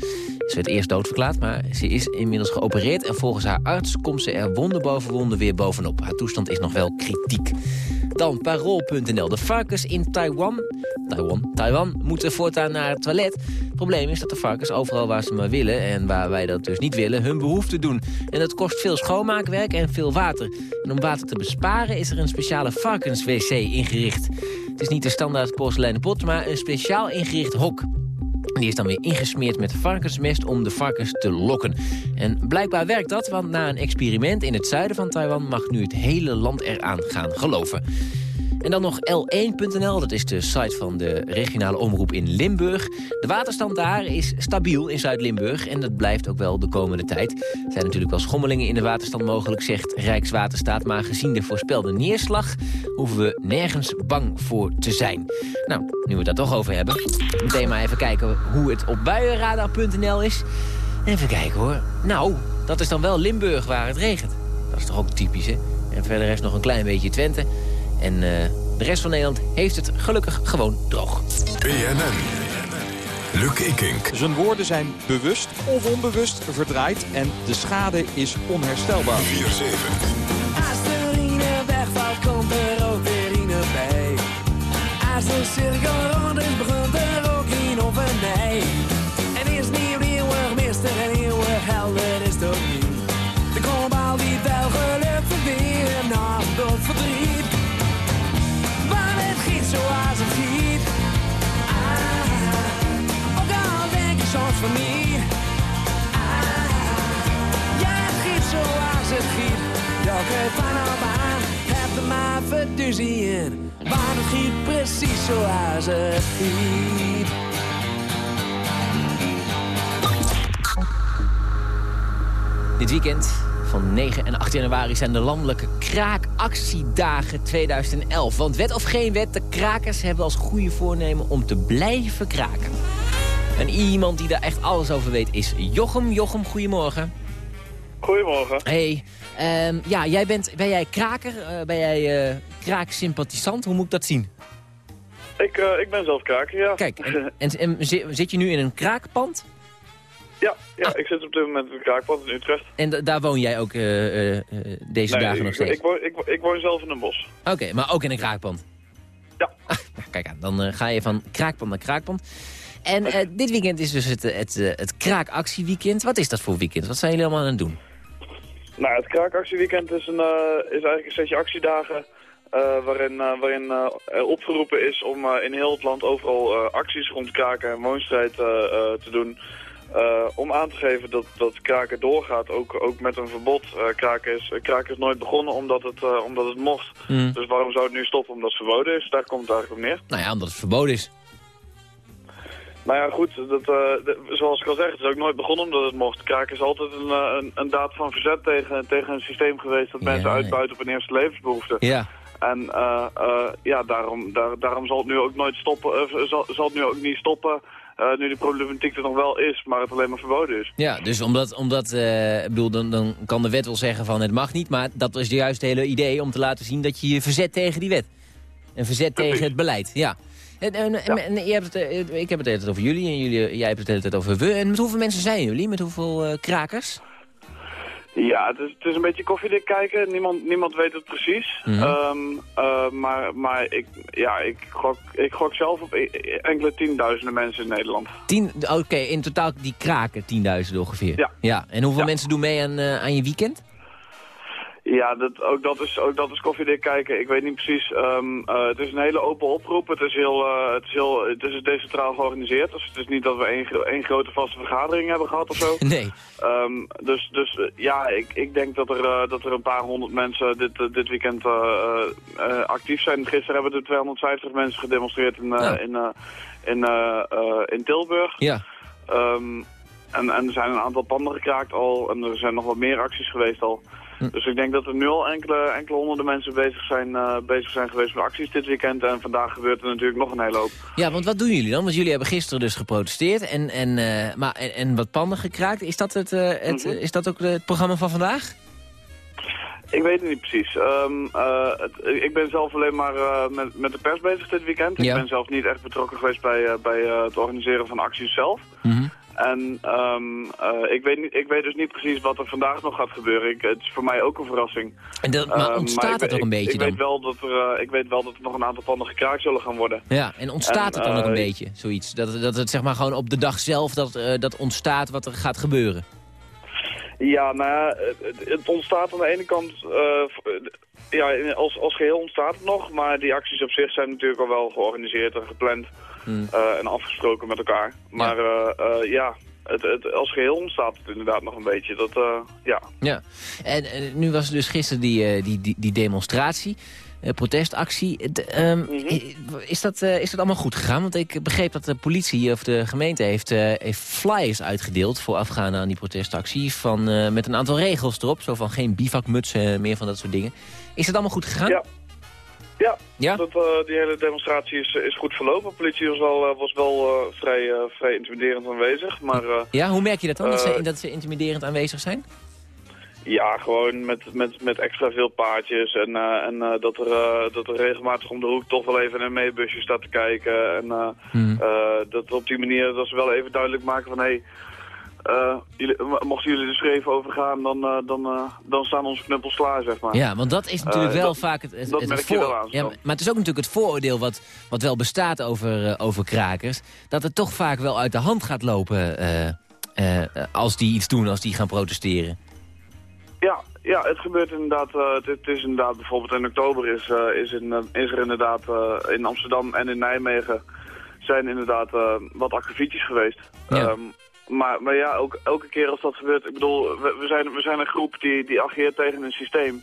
Ze werd eerst doodverklaard, maar ze is inmiddels geopereerd... en volgens haar arts komt ze er wonde boven wonde weer bovenop. Haar toestand is nog wel kritiek. Dan parool.nl. De varkens in Taiwan, Taiwan, Taiwan moeten voortaan naar het toilet. Het probleem is dat de varkens overal waar ze maar willen... en waar wij dat dus niet willen, hun behoefte doen. En dat kost veel schoonmaakwerk en veel water. En om water te besparen is er een speciale varkens-wc ingericht. Het is niet de standaard porseleinen pot, maar een speciaal ingericht hok. Die is dan weer ingesmeerd met varkensmest om de varkens te lokken. En blijkbaar werkt dat, want na een experiment in het zuiden van Taiwan... mag nu het hele land eraan gaan geloven. En dan nog L1.nl, dat is de site van de regionale omroep in Limburg. De waterstand daar is stabiel in Zuid-Limburg en dat blijft ook wel de komende tijd. Er zijn natuurlijk wel schommelingen in de waterstand mogelijk, zegt Rijkswaterstaat. Maar gezien de voorspelde neerslag hoeven we nergens bang voor te zijn. Nou, nu we het daar toch over hebben, meteen maar even kijken hoe het op buienradar.nl is. Even kijken hoor. Nou, dat is dan wel Limburg waar het regent. Dat is toch ook typisch, hè? En verder is nog een klein beetje Twente. En uh, de rest van Nederland heeft het gelukkig gewoon droog. BNN. Luc Ikink. Zijn woorden zijn bewust of onbewust verdraaid en de schade is onherstelbaar. 4-7. Als de line wegvalt, komt er ook weer ine bij. Is, begint for ja, het giet zoals het giet. Van heb er maar verduzie waar het giet precies zoals het giet. Dit weekend van 9 en 8 januari zijn de landelijke kraakactiedagen 2011. Want wet of geen wet, de krakers hebben als goede voornemen om te blijven kraken. En iemand die daar echt alles over weet is Jochem. Jochem, goedemorgen. Goedemorgen. Hey, ehm, ja, jij bent, ben jij kraker? Eh, ben jij uh, kraaksympathisant? Hoe moet ik dat zien? Ik, uh, ik ben zelf kraker, ja. Kijk, en, en, en, zit je nu in een kraakpand? Ja, ja ik zit op dit moment in een kraakpand in Utrecht. En daar woon jij ook deze nee, dagen nog steeds? Ik woon, ik, ik woon zelf in een bos. Oké, maar ook in een kraakpand? Ja. Ah, kijk aan, dan ga je van kraakpand naar kraakpand. En uh, dit weekend is dus het, het, het, het kraakactieweekend. Wat is dat voor weekend? Wat zijn jullie allemaal aan het doen? Nou, het kraakactieweekend is, een, uh, is eigenlijk een setje actiedagen... Uh, waarin, waarin er opgeroepen is om in heel het land overal acties rond kraken en woonstrijd te doen... om aan te geven dat, dat kraken doorgaat, ook, ook met een verbod. kraken, is, kraken is nooit begonnen omdat het, omdat het mocht. Mm. Dus waarom zou het nu stoppen omdat het verboden is? Daar komt het eigenlijk op neer. Nou ja, omdat het verboden is. Nou ja, goed, dat, uh, zoals ik al zeg, het is ook nooit begonnen omdat het mocht. Kraken is altijd een, een, een daad van verzet tegen, tegen een systeem geweest dat Ja, mensen ja. uitbuiten op hun eerste levensbehoeften. Ja. En uh, uh, ja, daarom, daar, daarom zal het nu ook nooit stoppen, zal, zal het nu ook niet stoppen, nu de problematiek er nog wel is, maar het alleen maar verboden is. Ja, dus omdat, omdat ik bedoel, dan, dan kan de wet wel zeggen van het mag niet, maar dat is juist het hele idee om te laten zien dat je je verzet tegen die wet. En verzet tegen het beleid, ja. En, en, en, en je hebt het, eh, ik heb het de hele tijd over jullie en jullie, jij hebt het de hele tijd over we. En met hoeveel mensen zijn jullie? Met hoeveel uh, krakers? Ja, het is, het is een beetje koffiedik kijken. Niemand, niemand weet het precies. Mhm. um, uh, maar maar ik, ja, ik, gok, ik gok zelf op e- enkele tienduizenden mensen in Nederland. Oké, in totaal die kraken tienduizenden ongeveer. Ja. ja. En hoeveel Ja. mensen doen mee aan, uh, aan je weekend? Ja, dat, ook, dat is, ook dat is koffiedik kijken. Ik weet niet precies. Um, uh, het is een hele open oproep. Het is heel, uh, het is heel het is decentraal georganiseerd. Dus het is niet dat we één, één grote vaste vergadering hebben gehad of zo. Nee. Um, dus dus uh, ja, ik, ik denk dat er, dat er een paar honderd mensen dit, dit weekend actief zijn. Gisteren hebben er 250 mensen gedemonstreerd in, Ja. in, in, in Tilburg. Ja. Um, en, en er zijn een aantal panden gekraakt al. En er zijn nog wat meer acties geweest al. Hm. Dus ik denk dat er nu al enkele, enkele honderden mensen bezig zijn, uh, bezig zijn geweest met acties dit weekend. En vandaag gebeurt er natuurlijk nog een hele hoop. Ja, want wat doen jullie dan? Want jullie hebben gisteren dus geprotesteerd en, en, uh, maar, en, en, wat panden gekraakt. Is dat, het, uh, het, Mhm. is dat ook het programma van vandaag? Ik weet het niet precies. Um, het, ik ben zelf alleen maar met, met de pers bezig dit weekend. Ja. Ik ben zelf niet echt betrokken geweest bij, bij het organiseren van acties zelf. Mhm. En um, uh, ik, weet niet, ik weet dus niet precies wat er vandaag nog gaat gebeuren. Ik, het is voor mij ook een verrassing. En dat, maar Uh, ontstaat ik, het ook een ik- beetje ik dan? Weet wel dat er, uh, ik weet wel dat er nog een aantal panden gekraakt zullen gaan worden. Ja, en ontstaat En, het dan ook een eh, beetje, zoiets? Dat, dat het zeg maar gewoon op de dag zelf dat, eh, dat ontstaat wat er gaat gebeuren? Ja, nou ja, het, het ontstaat aan de ene kant, eh, ja, als, als geheel ontstaat het nog, maar die acties op zich zijn natuurlijk al wel georganiseerd en gepland Hmm. eh, en afgesproken met elkaar. Maar ja, uh, ja het, het, als geheel ontstaat het inderdaad nog een beetje. Dat, ja. Ja, en, en nu was dus gisteren die, die, die, die demonstratie, protestactie. D um, Mhm. is, dat, uh, is dat allemaal goed gegaan? Want ik begreep dat de politie of de gemeente heeft, uh, heeft flyers uitgedeeld... voorafgaande aan die protestactie van, uh, met een aantal regels erop. Zo van geen bivakmutsen, meer van dat soort dingen. Is dat allemaal goed gegaan? Ja. Ja, Ja? Dat, uh, die hele demonstratie is, is goed verlopen. De politie was wel, uh, was wel uh, vrij, uh, vrij intimiderend aanwezig. Maar, Ja, hoe merk je dat dan, dat, eh, ze, dat ze intimiderend aanwezig zijn? Ja, gewoon met, met, met extra veel paardjes en, en dat, er, dat er regelmatig om de hoek toch wel even een meebusje staat te kijken. En Hmm. dat op die manier dat ze wel even duidelijk maken van... Hey, uh, jullie, mochten jullie er schreven over gaan, dan, uh, dan, uh, dan staan onze knuppels klaar, zeg maar. Ja, want dat is natuurlijk wel dat- vaak het, het, dat het merk wel aan ja. Maar het is ook natuurlijk het vooroordeel wat, wat wel bestaat over, eh, over krakers. Dat het toch vaak wel uit de hand gaat lopen eh, eh, als die iets doen, als die gaan protesteren. Ja, ja, het gebeurt inderdaad. eh, het, het is inderdaad bijvoorbeeld in oktober is, eh, is, in, eh, is er inderdaad eh, in Amsterdam en in Nijmegen zijn inderdaad eh, wat akkefietjes geweest. Ja. Ehm, Maar, maar ja, ook elke keer als dat gebeurt, ik bedoel, we, we zijn, we zijn een groep die, die ageert tegen een systeem.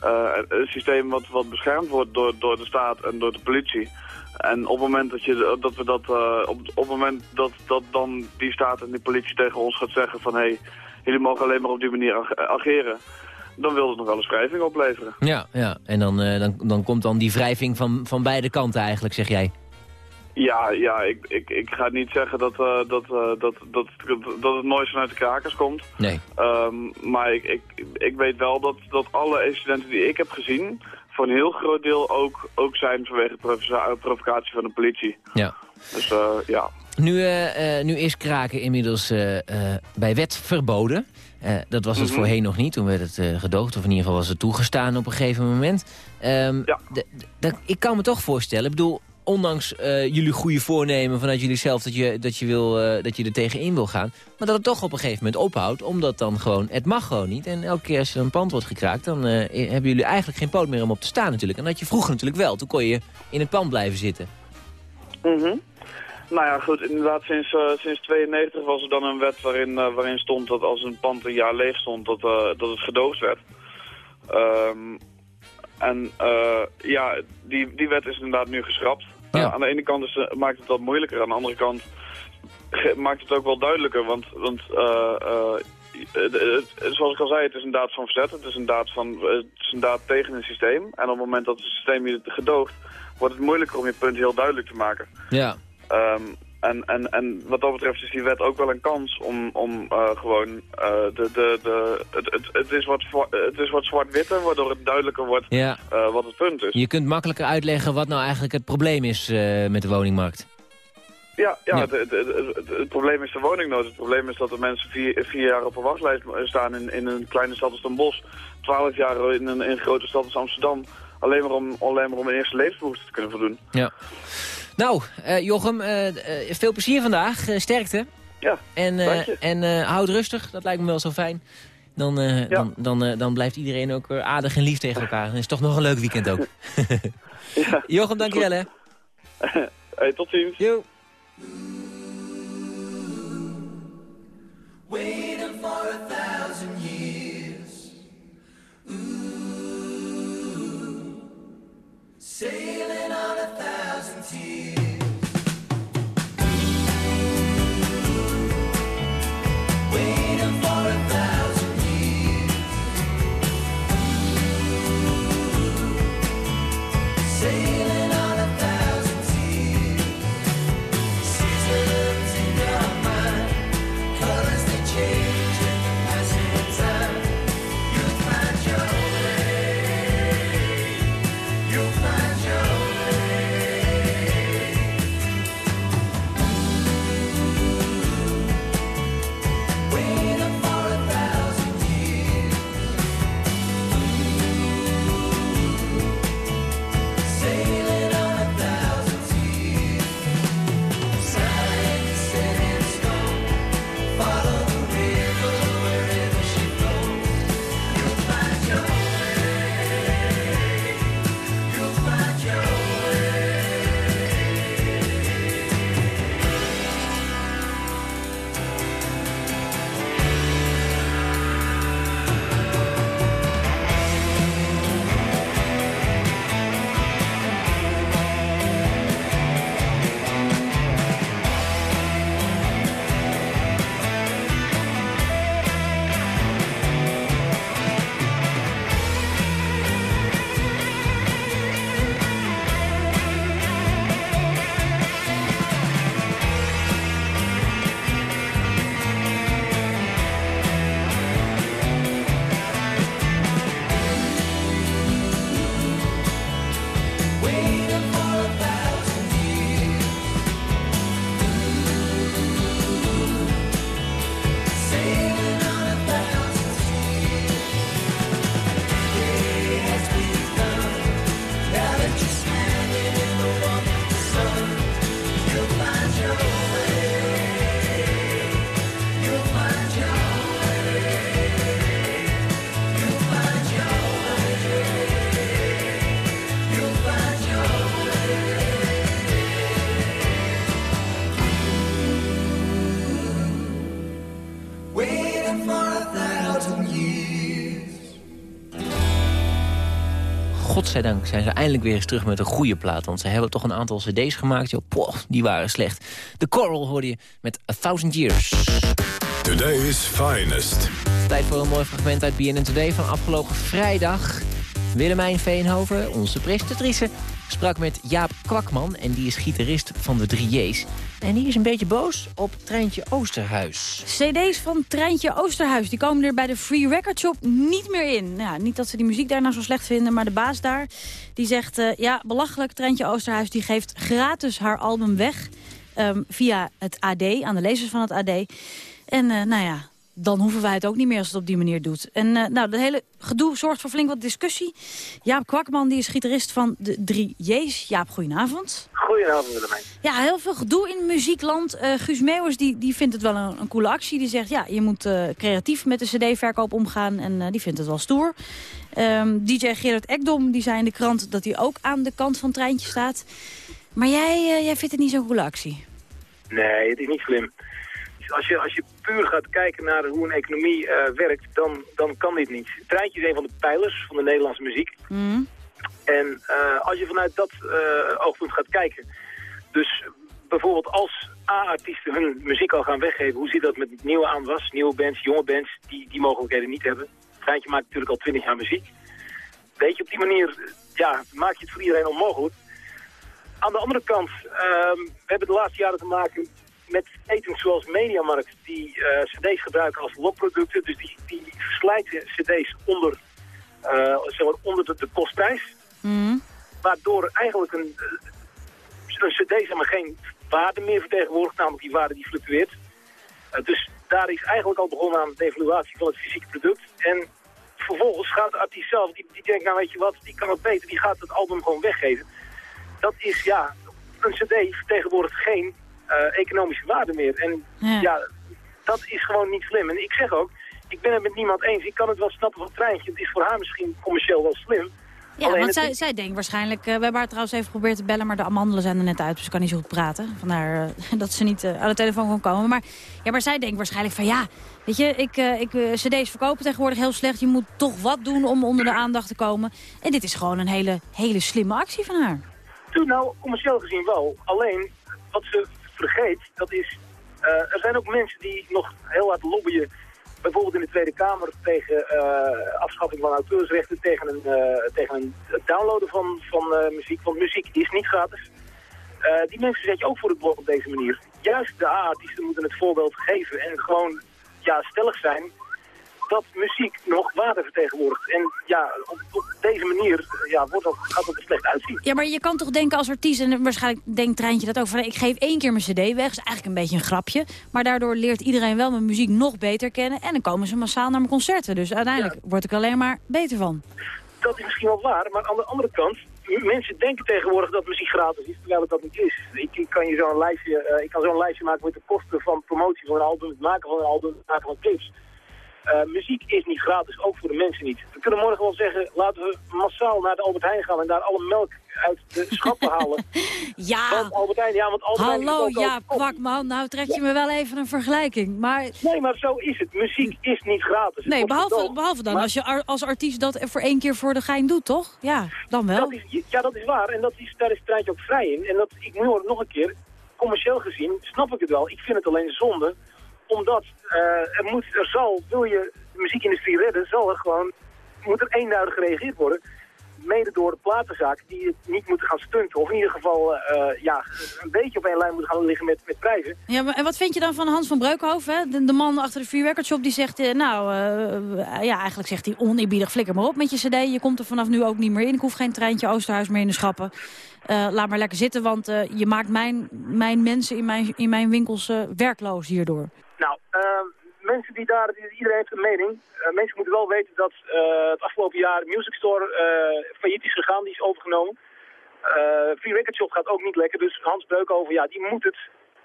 Eh, een systeem wat, wat beschermd wordt door, door de staat en door de politie. En op het moment dat, je, dat we dat, eh, op, op het moment dat, dat dan die staat en die politie tegen ons gaat zeggen van hé, hey, jullie mogen alleen maar op die manier ag- ageren, dan wil het nog wel eens wrijving opleveren. Ja, ja. en dan, eh, dan, dan komt dan die wrijving van, van beide kanten eigenlijk, zeg jij. Ja, ja ik, ik, ik ga niet zeggen dat, eh, dat, eh, dat, dat, dat het nooit vanuit de krakers komt. Nee. Ehm, maar ik, ik, ik weet wel dat, dat alle incidenten die ik heb gezien... voor een heel groot deel ook, ook zijn vanwege provoca- provocatie van de politie. Ja. Dus eh, ja. Nu, nu is kraken inmiddels bij wet verboden. Dat was het Mhm. voorheen nog niet. Toen werd het gedoogd, of in ieder geval was het toegestaan op een gegeven moment. Ehm, d- ik kan me toch voorstellen, ik bedoel, ondanks eh, jullie goede voornemen vanuit jullie zelf... dat je, dat, je wil, eh, dat je er tegenin wil gaan... maar dat het toch op een gegeven moment ophoudt, omdat dan gewoon... het mag gewoon niet. En elke keer als er een pand wordt gekraakt... dan eh, hebben jullie eigenlijk geen poot meer om op te staan natuurlijk. En dat je vroeger natuurlijk wel. Toen kon je in het pand blijven zitten. Mhm. Nou ja, goed, inderdaad, sinds, eh, sinds 92 was er dan een wet waarin, waarin stond dat als een pand een jaar leeg stond, dat, dat het gedoogd werd. Ehm, en ja, die, die wet is inderdaad nu geschrapt. Eh, aan de ene kant is, eh, maakt het wat moeilijker, aan de andere kant maakt het ook wel duidelijker, want, want eh, eh, zoals ik al zei, het is een daad van verzet, het is een daad, van, het is een daad tegen een systeem. En op het moment dat het systeem je gedoogt, wordt het moeilijker om je punt heel duidelijk te maken. Ja. Ehm, en, en, en wat dat betreft is die wet ook wel een kans om, om eh, gewoon eh, de, de, de, het, het, het is wat, het is wat zwart-witter, waardoor het duidelijker wordt Ja. eh, wat het punt is. Je kunt makkelijker uitleggen wat nou eigenlijk het probleem is met de woningmarkt. Ja, ja, Ja. Het, het, het, het- het probleem is de woningnood. Het probleem is dat de mensen vier, vier jaar op een wachtlijst staan in, in een kleine stad als Den Bosch. Twaalf jaar in een, in een grote stad als Amsterdam. Alleen maar om, alleen maar om een eerste levensbehoefte te kunnen voldoen. Ja. Nou, eh, Jochem, eh, eh, veel plezier vandaag. Sterkte. Ja, En, eh, en eh, houd rustig, dat lijkt me wel zo fijn. Dan, eh, dan, dan, eh, dan blijft iedereen ook weer aardig en lief tegen elkaar. Dan is het toch nog een leuk weekend ook. Jochem, dankjewel hè. hey, tot ziens. Jo. Waiting for a thousand years. Sailing on a thousand tears. Godzijdank zijn ze eindelijk weer eens terug met een goede plaat. Want ze hebben toch een aantal cd's gemaakt. Joh, poh, die waren slecht. The Coral hoorde je met A Thousand Years. Today's Finest. Tijd voor een mooi fragment uit BNN Today van afgelopen vrijdag. Willemijn Veenhoven, onze presentatrice, sprak met Jaap Kwakman... en die is gitarist van de 3J's. En die is een beetje boos op Treintje Oosterhuis. CD's van Treintje Oosterhuis die komen er bij de Free Record Shop niet meer in. Ja, niet dat ze die muziek daar nou zo slecht vinden, maar de baas daar... die zegt, eh, ja, belachelijk, Treintje Oosterhuis die geeft gratis haar album weg... ehm, via het AD, aan de lezers van het AD. En eh, nou ja, dan hoeven wij het ook niet meer als het op die manier doet. En eh, nou, dat hele gedoe zorgt voor flink wat discussie. Jaap Kwakman, die is gitarist van de 3J's. Jaap, goedenavond. Goedenavond, Willemijn. Ja, heel veel gedoe in muziekland. Eh, Guus Meeuwers die, die vindt het wel een, een coole actie. Die zegt, ja, je moet eh, creatief met de cd-verkoop omgaan. En die vindt het wel stoer. Ehm, DJ Gerard Ekdom die zei in de krant dat hij ook aan de kant van het treintje staat. Maar jij, jij vindt het niet zo'n coole actie? Nee, het is niet slim. Als je, als je puur gaat kijken naar hoe een economie eh, werkt, dan, dan kan dit niet. Het treintje is een van de pijlers van de Nederlandse muziek. En eh, als je vanuit dat eh, oogpunt gaat kijken, dus bijvoorbeeld als A-artiesten hun muziek al gaan weggeven, hoe zit dat met nieuwe aanwas, nieuwe bands, jonge bands, die die mogelijkheden niet hebben. Het treintje maakt natuurlijk al twintig jaar muziek. Weet je, op die manier ja, maak je het voor iedereen onmogelijk. Aan de andere kant, ehm, we hebben de laatste jaren te maken met etens zoals Mediamarkt, die eh, cd's gebruiken als lokproducten. Dus die, die verslijten cd's onder, eh, zeg maar onder de, de kostprijs. Waardoor eigenlijk een, eh, een cd zeg maar, geen waarde meer vertegenwoordigt, namelijk die waarde die fluctueert. Dus daar is eigenlijk al begonnen aan de evaluatie van het fysieke product. En vervolgens gaat de artiest zelf, die, die denkt, nou weet je wat, die kan het beter, die gaat het album gewoon weggeven. Dat is, ja, een cd vertegenwoordigt geen economische waarde meer. En Ja. ja. dat is gewoon niet slim. En ik zeg ook, ik ben het met niemand eens. Ik kan het wel snappen van het treintje. Het is voor haar misschien commercieel wel slim. Ja, Alleen want zij, zij denkt waarschijnlijk... eh, we hebben haar trouwens even geprobeerd te bellen, maar de amandelen zijn er net uit. Dus ze kan niet zo goed praten. Vandaar eh, dat ze niet eh, aan de telefoon kon komen. Maar, ja, maar zij denkt waarschijnlijk van ja, weet je, ik, eh, ik, eh, cd's verkopen tegenwoordig heel slecht. Je moet toch wat doen om onder de aandacht te komen. En dit is gewoon een hele, hele slimme actie van haar. Toen nou, commercieel gezien wel. Alleen, wat ze vergeet, dat is... eh, er zijn ook mensen die nog heel hard lobbyen... bijvoorbeeld in de Tweede Kamer tegen eh, afschaffing van auteursrechten... tegen een, eh, tegen een downloaden van, van muziek. Want muziek is niet gratis. Die mensen zet je ook voor het blok op deze manier. Juist de A-artiesten moeten het voorbeeld geven en gewoon ja, stellig zijn dat muziek nog waarde vertegenwoordigt. En ja, op, op deze manier eh, ja, wordt dat, gaat het er slecht uitzien. Ja, maar je kan toch denken als artiest, en waarschijnlijk denkt Treintje dat ook, van ik geef één keer mijn cd weg. Dat is eigenlijk een beetje een grapje. Maar daardoor leert iedereen wel mijn muziek nog beter kennen. En dan komen ze massaal naar mijn concerten. Dus uiteindelijk word ik alleen maar beter van. Dat is misschien wel waar, maar aan de andere kant, mensen denken tegenwoordig dat muziek gratis is, terwijl het dat niet is. Ik, ik kan je zo'n lijstje, eh, ik kan zo'n lijstje maken met de kosten van promotie van een album, het maken van een album, het maken van clips. Eh, muziek is niet gratis, ook voor de mensen niet. We kunnen morgen wel zeggen, laten we massaal naar de Albert Heijn gaan en daar alle melk uit de schappen halen. Ja. Want Albert Heijn, ja, want Albert Hallo, ja, kwakman. Nou trek je me wel even een vergelijking. Maar Nee, maar zo is het. Muziek is niet gratis. Nee, behalve, behalve dan Maar- als je ar- als artiest dat voor één keer voor de gein doet, toch? Ja, dan wel. Dat is, ja, dat is waar. En dat is, daar is het treintje ook vrij in. En dat, ik horen nog een keer, commercieel gezien snap ik het wel. Ik vind het alleen zonde, omdat eh, er, moet, er zal, wil je de muziekindustrie redden, zal er gewoon, moet er eenduidig gereageerd worden. Mede door de platenzaak die niet moeten gaan stunten. Of in ieder geval eh, ja, een beetje op één lijn moeten gaan liggen met, met prijzen. Ja, maar, en wat vind je dan van Hans van Breukhoven? De, de man achter de Free die zegt, eh, nou, ja, eigenlijk zegt hij oneerbiedig, flikker maar op met je cd. Je komt er vanaf nu ook niet meer in. Ik hoef geen treintje Oosterhuis meer in de schappen. Laat maar lekker zitten, want je maakt mijn, mijn mensen in mijn, in mijn winkels werkloos hierdoor. Nou, eh, mensen die daar, iedereen heeft een mening. Eh, mensen moeten wel weten dat eh, het afgelopen jaar Music Store eh, failliet is gegaan, die is overgenomen. Free Record Shop gaat ook niet lekker, dus Hans Breukhoven, ja, die moet het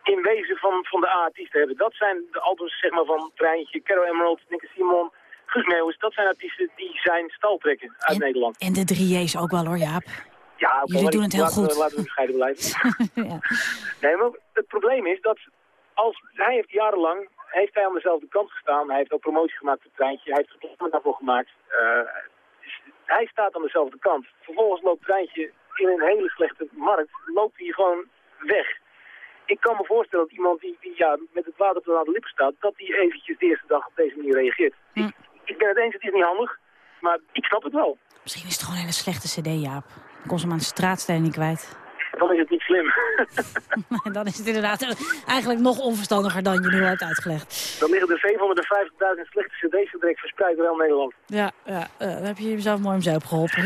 in wezen van, van de A-artiesten hebben. Dat zijn de albums zeg maar, van Treintje, Carol Emerald, Nicky Simon, Guus Meeuwis. Dat zijn artiesten die zijn stal trekken uit Nederland. En de 3J's ook wel hoor, Jaap. Ja, oké, Jullie maar doen het heel laten we- goed. Laten we bescheiden blijven. ja. Nee, maar het probleem is dat als hij heeft jarenlang heeft hij aan dezelfde kant gestaan. Hij heeft ook promotie gemaakt voor het treintje. Hij heeft reclame daarvoor gemaakt. Dus hij staat aan dezelfde kant. Vervolgens loopt Treintje in een hele slechte markt, loopt hij gewoon weg. Ik kan me voorstellen dat iemand die, die ja, met het water tot aan de lippen staat, dat die eventjes de eerste dag op deze manier reageert. Ik, ik ben het eens, het is niet handig, maar ik snap het wel. Misschien is het gewoon een hele slechte cd, Jaap. Ik kon ze hem aan de niet kwijt. Dan is het niet slim. dan is het inderdaad eigenlijk nog onverstandiger dan je nu hebt uitgelegd. Dan liggen er 750.000 slechte cd's direct verspreid door heel Nederland. Ja, ja eh, dan heb je jezelf mooi om zeep geholpen.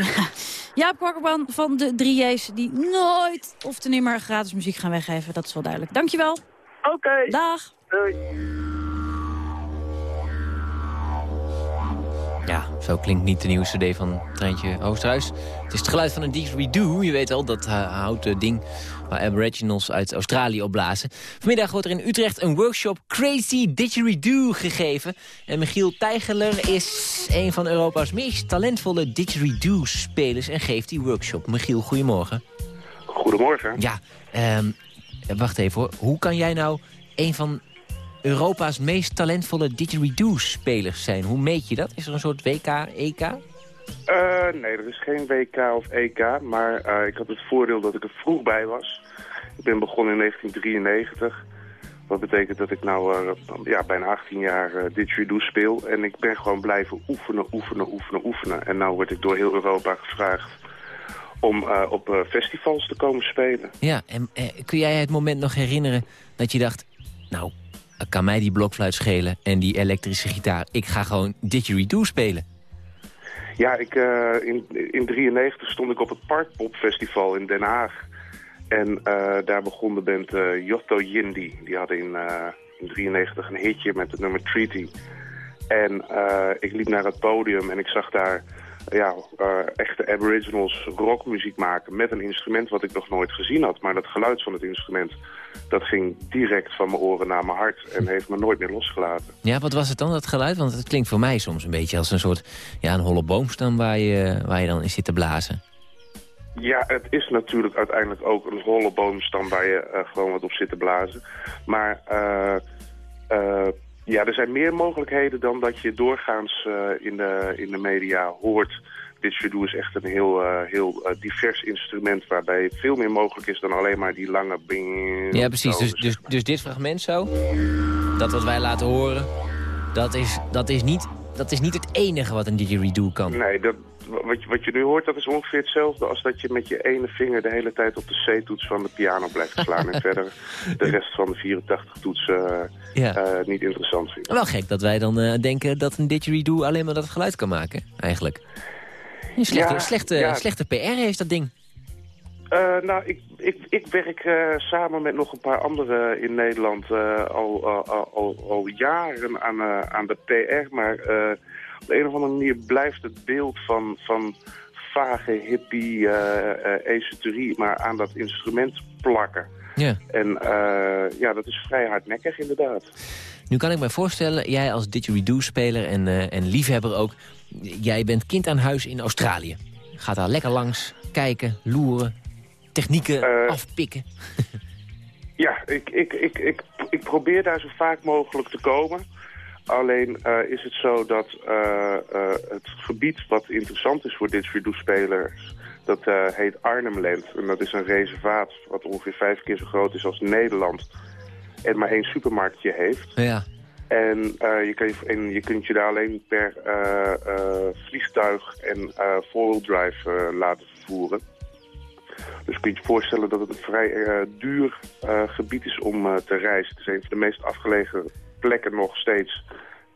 Jaap Kwakkerman van de 3J's die nooit of te nimmer gratis muziek gaan weggeven. Dat is wel duidelijk. Dankjewel. Oké. Dag. Doei. Ja, zo klinkt niet de nieuwe cd van Treintje Oosterhuis. Het is het geluid van een didgeridoo. Je weet al, dat uh, houten ding waar aboriginals uit Australië opblazen. Vanmiddag wordt er in Utrecht een workshop Crazy Didgeridoo gegeven. En Michiel Tijgeler is een van Europa's meest talentvolle didgeridoo-spelers... en geeft die workshop. Michiel, goedemorgen. Goedemorgen. Ja, um, wacht even hoor. Hoe kan jij nou een van Europa's meest talentvolle didgeridoo-spelers zijn. Hoe meet je dat? Is er een soort WK, EK? Uh, nee, er is geen WK of EK, maar uh, ik had het voordeel dat ik er vroeg bij was. Ik ben begonnen in 1993. Wat betekent dat ik nou uh, ja, bijna 18 jaar uh, didgeridoo speel. En ik ben gewoon blijven oefenen, oefenen, oefenen, oefenen. En nu word ik door heel Europa gevraagd om uh, op festivals te komen spelen. Ja, en kun jij het moment nog herinneren dat je dacht... nou, kan mij die blokfluit schelen en die elektrische gitaar. Ik ga gewoon didgeridoo spelen. Ja, ik, uh, in 1993 stond ik op het Parkpop Festival in Den Haag. En uh, daar begon de band uh, Jotto Yindi. Die hadden in 1993 een hitje met het nummer Treaty. En ik liep naar het podium en ik zag daar ja, echte aboriginals rockmuziek maken... met een instrument wat ik nog nooit gezien had. Maar dat geluid van het instrument dat ging direct van mijn oren naar mijn hart en heeft me nooit meer losgelaten. Ja, wat was het dan, dat geluid? Want het klinkt voor mij soms een beetje als een soort ja, een holle boomstam waar je, waar je dan in zit te blazen. Ja, het is natuurlijk uiteindelijk ook een holle boomstam waar je uh, gewoon wat op zit te blazen. Maar uh, ja, er zijn meer mogelijkheden dan dat je doorgaans in, de, in de media hoort didgeridoo is echt een heel, uh, heel uh, divers instrument... waarbij veel meer mogelijk is dan alleen maar die lange... Bing, ja, precies. Dus, dus, dus dit fragment zo, dat wat wij laten horen... dat is, dat is, niet, dat is niet het enige wat een didgeridoo kan. Nee, dat, wat, je, wat je nu hoort, dat is ongeveer hetzelfde... als dat je met je ene vinger de hele tijd op de C-toets van de piano blijft slaan... en verder de rest van de 84 toetsen uh, ja. niet interessant vindt. Wel gek dat wij dan denken dat een didgeridoo alleen maar dat geluid kan maken, eigenlijk. Een slechte, ja, slechte, ja. slechte PR heeft dat ding. Uh, nou, ik, ik, ik werk uh, samen met nog een paar anderen in Nederland uh, al, al, al, jaren aan, aan de PR. Maar op een of andere manier blijft het beeld van, van vage hippie esoterie maar aan dat instrument plakken. Ja. En ja, dat is vrij hardnekkig inderdaad. Nu kan ik me voorstellen, jij als didgeridoo-speler en, en liefhebber ook jij bent kind aan huis in Australië. Gaat daar lekker langs, kijken, loeren, technieken uh, afpikken. ja, ik, ik, ik, ik, ik probeer daar zo vaak mogelijk te komen. Alleen uh, is het zo dat uh, het gebied wat interessant is voor didgeridoo-spelers... dat heet Arnhemland. En dat is een reservaat wat ongeveer vijf keer zo groot is als Nederland... en maar één supermarktje heeft. Ja. En, uh, je, kan je, en je kunt je daar alleen per uh, uh, vliegtuig en four-wheel drive laten vervoeren. Dus kun je je voorstellen dat het een vrij duur gebied is om te reizen. Het is een van de meest afgelegen plekken nog steeds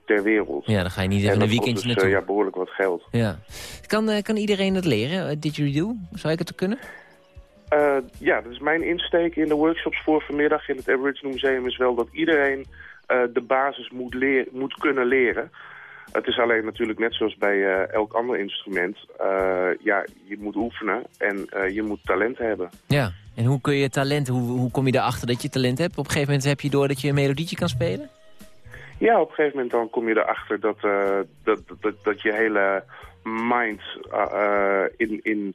ter wereld. Ja, dan ga je niet even een weekendje dus, naartoe. ja, behoorlijk wat geld. Ja. Kan, kan iedereen dat leren, didgeridoo? Zou ik het kunnen? Uh, ja, dat is mijn insteek in de workshops voor vanmiddag in het Aboriginal Museum is wel dat iedereen uh, de basis moet, leren, moet kunnen leren. Het is alleen natuurlijk net zoals bij uh, elk ander instrument. Uh, ja, je moet oefenen en je moet talent hebben. Ja, en hoe kun je talent, hoe, hoe kom je erachter dat je talent hebt? Op een gegeven moment heb je door dat je een melodietje kan spelen? Ja, op een gegeven moment dan kom je erachter dat, dat, dat, dat je hele mind in, in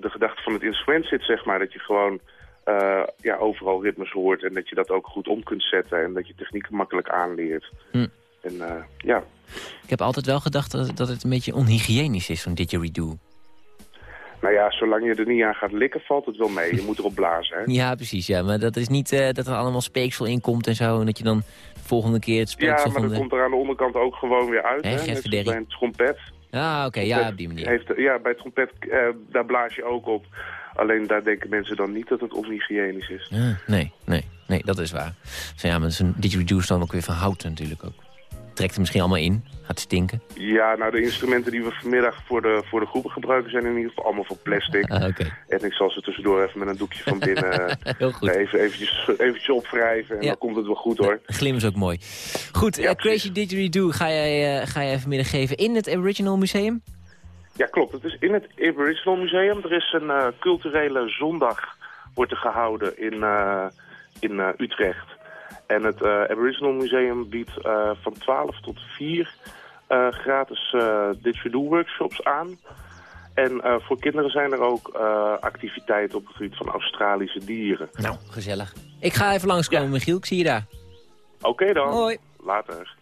de gedachte van het instrument zit, zeg maar. Dat je gewoon uh, ja, overal ritmes hoort en dat je dat ook goed om kunt zetten en dat je technieken makkelijk aanleert. Hm. En eh, ja, Ik heb altijd wel gedacht dat, dat het een beetje onhygiënisch is, zo'n didgeridoo. nou ja, zolang je er niet aan gaat likken, valt het wel mee. Je moet erop blazen, hè? Ja, precies. Ja. Maar dat is niet eh, dat er allemaal speeksel in komt en zo. En dat je dan de volgende keer het Ja, speeksel maar van dat de... komt er aan de onderkant ook gewoon weer uit, Hè, Net bij een trompet. Ah, oké. ja, op die manier. Heeft, ja, bij trompet, eh, daar blaas je ook op. Alleen daar denken mensen dan niet dat het onhygiënisch is. Ja, nee, nee, nee, dat is waar. Dus ja, maar zo'n didgeridoo is dan ook weer van hout natuurlijk ook. Trekt er misschien allemaal in, gaat stinken. Ja, nou de instrumenten die we vanmiddag voor de, voor de groepen gebruiken zijn in ieder geval allemaal van plastic. Ah. En ik zal ze tussendoor even met een doekje van binnen eh, Heel goed. even eventjes, eventjes opwrijven en Ja. dan komt het wel goed hoor. Glim is ook mooi. Goed, eh, Crazy Didgeridoo ga jij, eh, ga jij vanmiddag geven in het Original Museum? Ja, klopt. Het is in het Aboriginal Museum. Er is een eh, culturele zondag wordt er gehouden in, eh, in eh, Utrecht. En het eh, Aboriginal Museum biedt eh, van 12 tot 4 eh, gratis uh, didgeridoo-workshops aan. En voor kinderen zijn er ook activiteiten op het gebied van Australische dieren. Nou, gezellig. Ik ga even langskomen, Michiel. Ik zie je daar. Oké dan. Hoi. Later.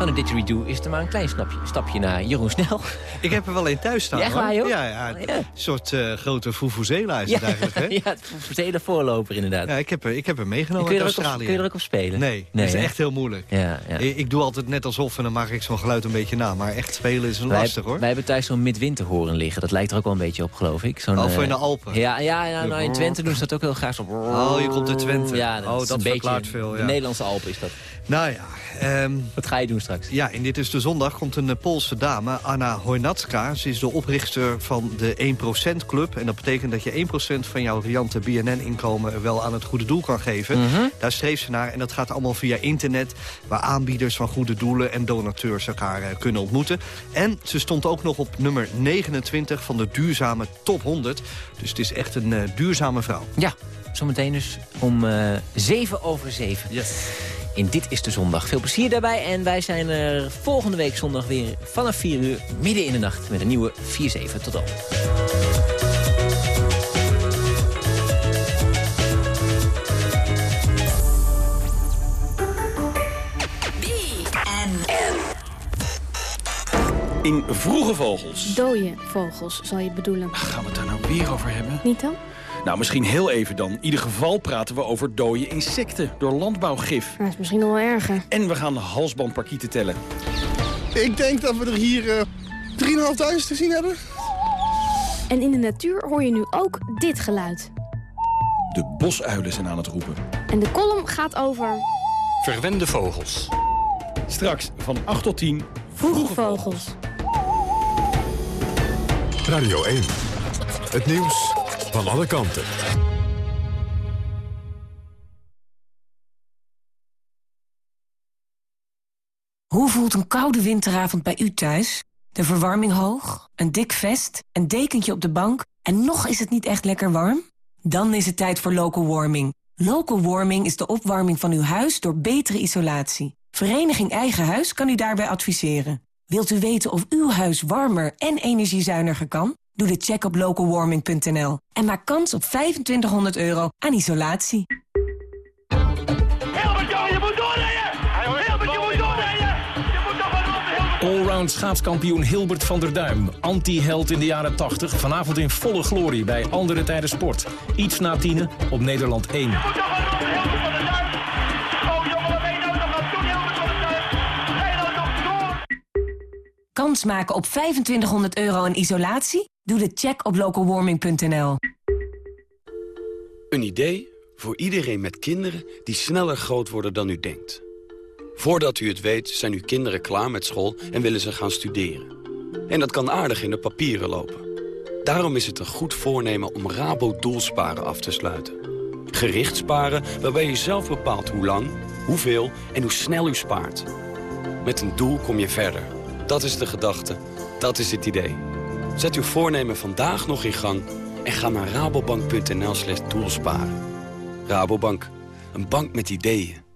Van een didgeridoo is er maar een klein stapje, stapje naar Jeroen Snel. Ik heb er wel een thuis staan. Ja, echt waar, joh? Ja, ja. Ja. Een soort eh, grote Vuvuzela is het eigenlijk, hè? ja, het hele voorloper inderdaad. Ja, ik heb, er- ik heb hem meegenomen kun, je er uit ook op, Australië. kun je er ook op spelen? Nee, Nee, dat is echt heel moeilijk. Ja, ja. Ik, ik doe altijd net alsof en dan maak ik zo'n geluid een beetje na. Maar echt spelen is een Wij, lastig, hoor. wij hebben thuis zo'n midwinterhoorn liggen. Dat lijkt er ook wel een beetje op, geloof ik. Zo'n, Oh, voor in eh, de Alpen. Ja, ja, ja nou, in Twente doen ze dat ook heel graag. Zo. Oh, je komt uit Twente. Ja, Oh, is dat een verklaart beetje veel, ja. De Nederlandse Alpen is dat. Nou ja. ehm, Wat ga je doen straks? ja, in Dit is de Zondag komt een eh, Poolse dame, Anna Hojnacka. Ze is de oprichter van de 1% Club. En dat betekent dat je 1% van jouw riante BNN-inkomen... wel aan het goede doel kan geven. Mhm. Daar streeft ze naar. En dat gaat allemaal via internet... waar aanbieders van goede doelen en donateurs elkaar eh, kunnen ontmoeten. En ze stond ook nog op nummer 29 van de duurzame top 100. Dus het is echt een eh, duurzame vrouw. Ja, zometeen dus om eh 7 over 7. In Dit is de Zondag. Veel plezier daarbij. En wij zijn er volgende week zondag weer vanaf 4 uur midden in de nacht... met een nieuwe 4-7. Tot dan. In Vroege Vogels. Dode vogels, zal je bedoelen. Gaan we het daar nou weer over hebben? Niet dan? Nou, misschien heel even dan. In ieder geval praten we over dode insecten door landbouwgif. Dat is misschien nog wel erger. En we gaan halsbandparkieten tellen. Ik denk dat we er hier eh 3.500 te zien hebben. En in de natuur hoor je nu ook dit geluid. De bosuilen zijn aan het roepen. En de column gaat over Verwende vogels. Straks van 8 tot 10. vroege vogels. Radio 1. Het nieuws van alle kanten. Hoe voelt een koude winteravond bij u thuis? De verwarming hoog, een dik vest, een dekentje op de bank... en nog is het niet echt lekker warm? Dan is het tijd voor local warming. Local warming is de opwarming van uw huis door betere isolatie. Vereniging Eigen Huis kan u daarbij adviseren. Wilt u weten of uw huis warmer en energiezuiniger kan? Doe de check op localwarming.nl en maak kans op 2500 euro aan isolatie. Allround schaatskampioen Hilbert van der Duim. Anti-held in de jaren 80. Vanavond in volle glorie bij Andere Tijden Sport. Iets na tienen op Nederland 1. Kans maken op 2500 euro aan isolatie? Doe de check op localwarming.nl. Een idee voor iedereen met kinderen die sneller groot worden dan u denkt. Voordat u het weet zijn uw kinderen klaar met school en willen ze gaan studeren. En dat kan aardig in de papieren lopen. Daarom is het een goed voornemen om Rabo Doelsparen af te sluiten. Gericht sparen waarbij je zelf bepaalt hoe lang, hoeveel en hoe snel u spaart. Met een doel kom je verder. Dat is de gedachte. Dat is het idee. Zet uw voornemen vandaag nog in gang en ga naar rabobank.nl slash doelsparen. Rabobank, een bank met ideeën.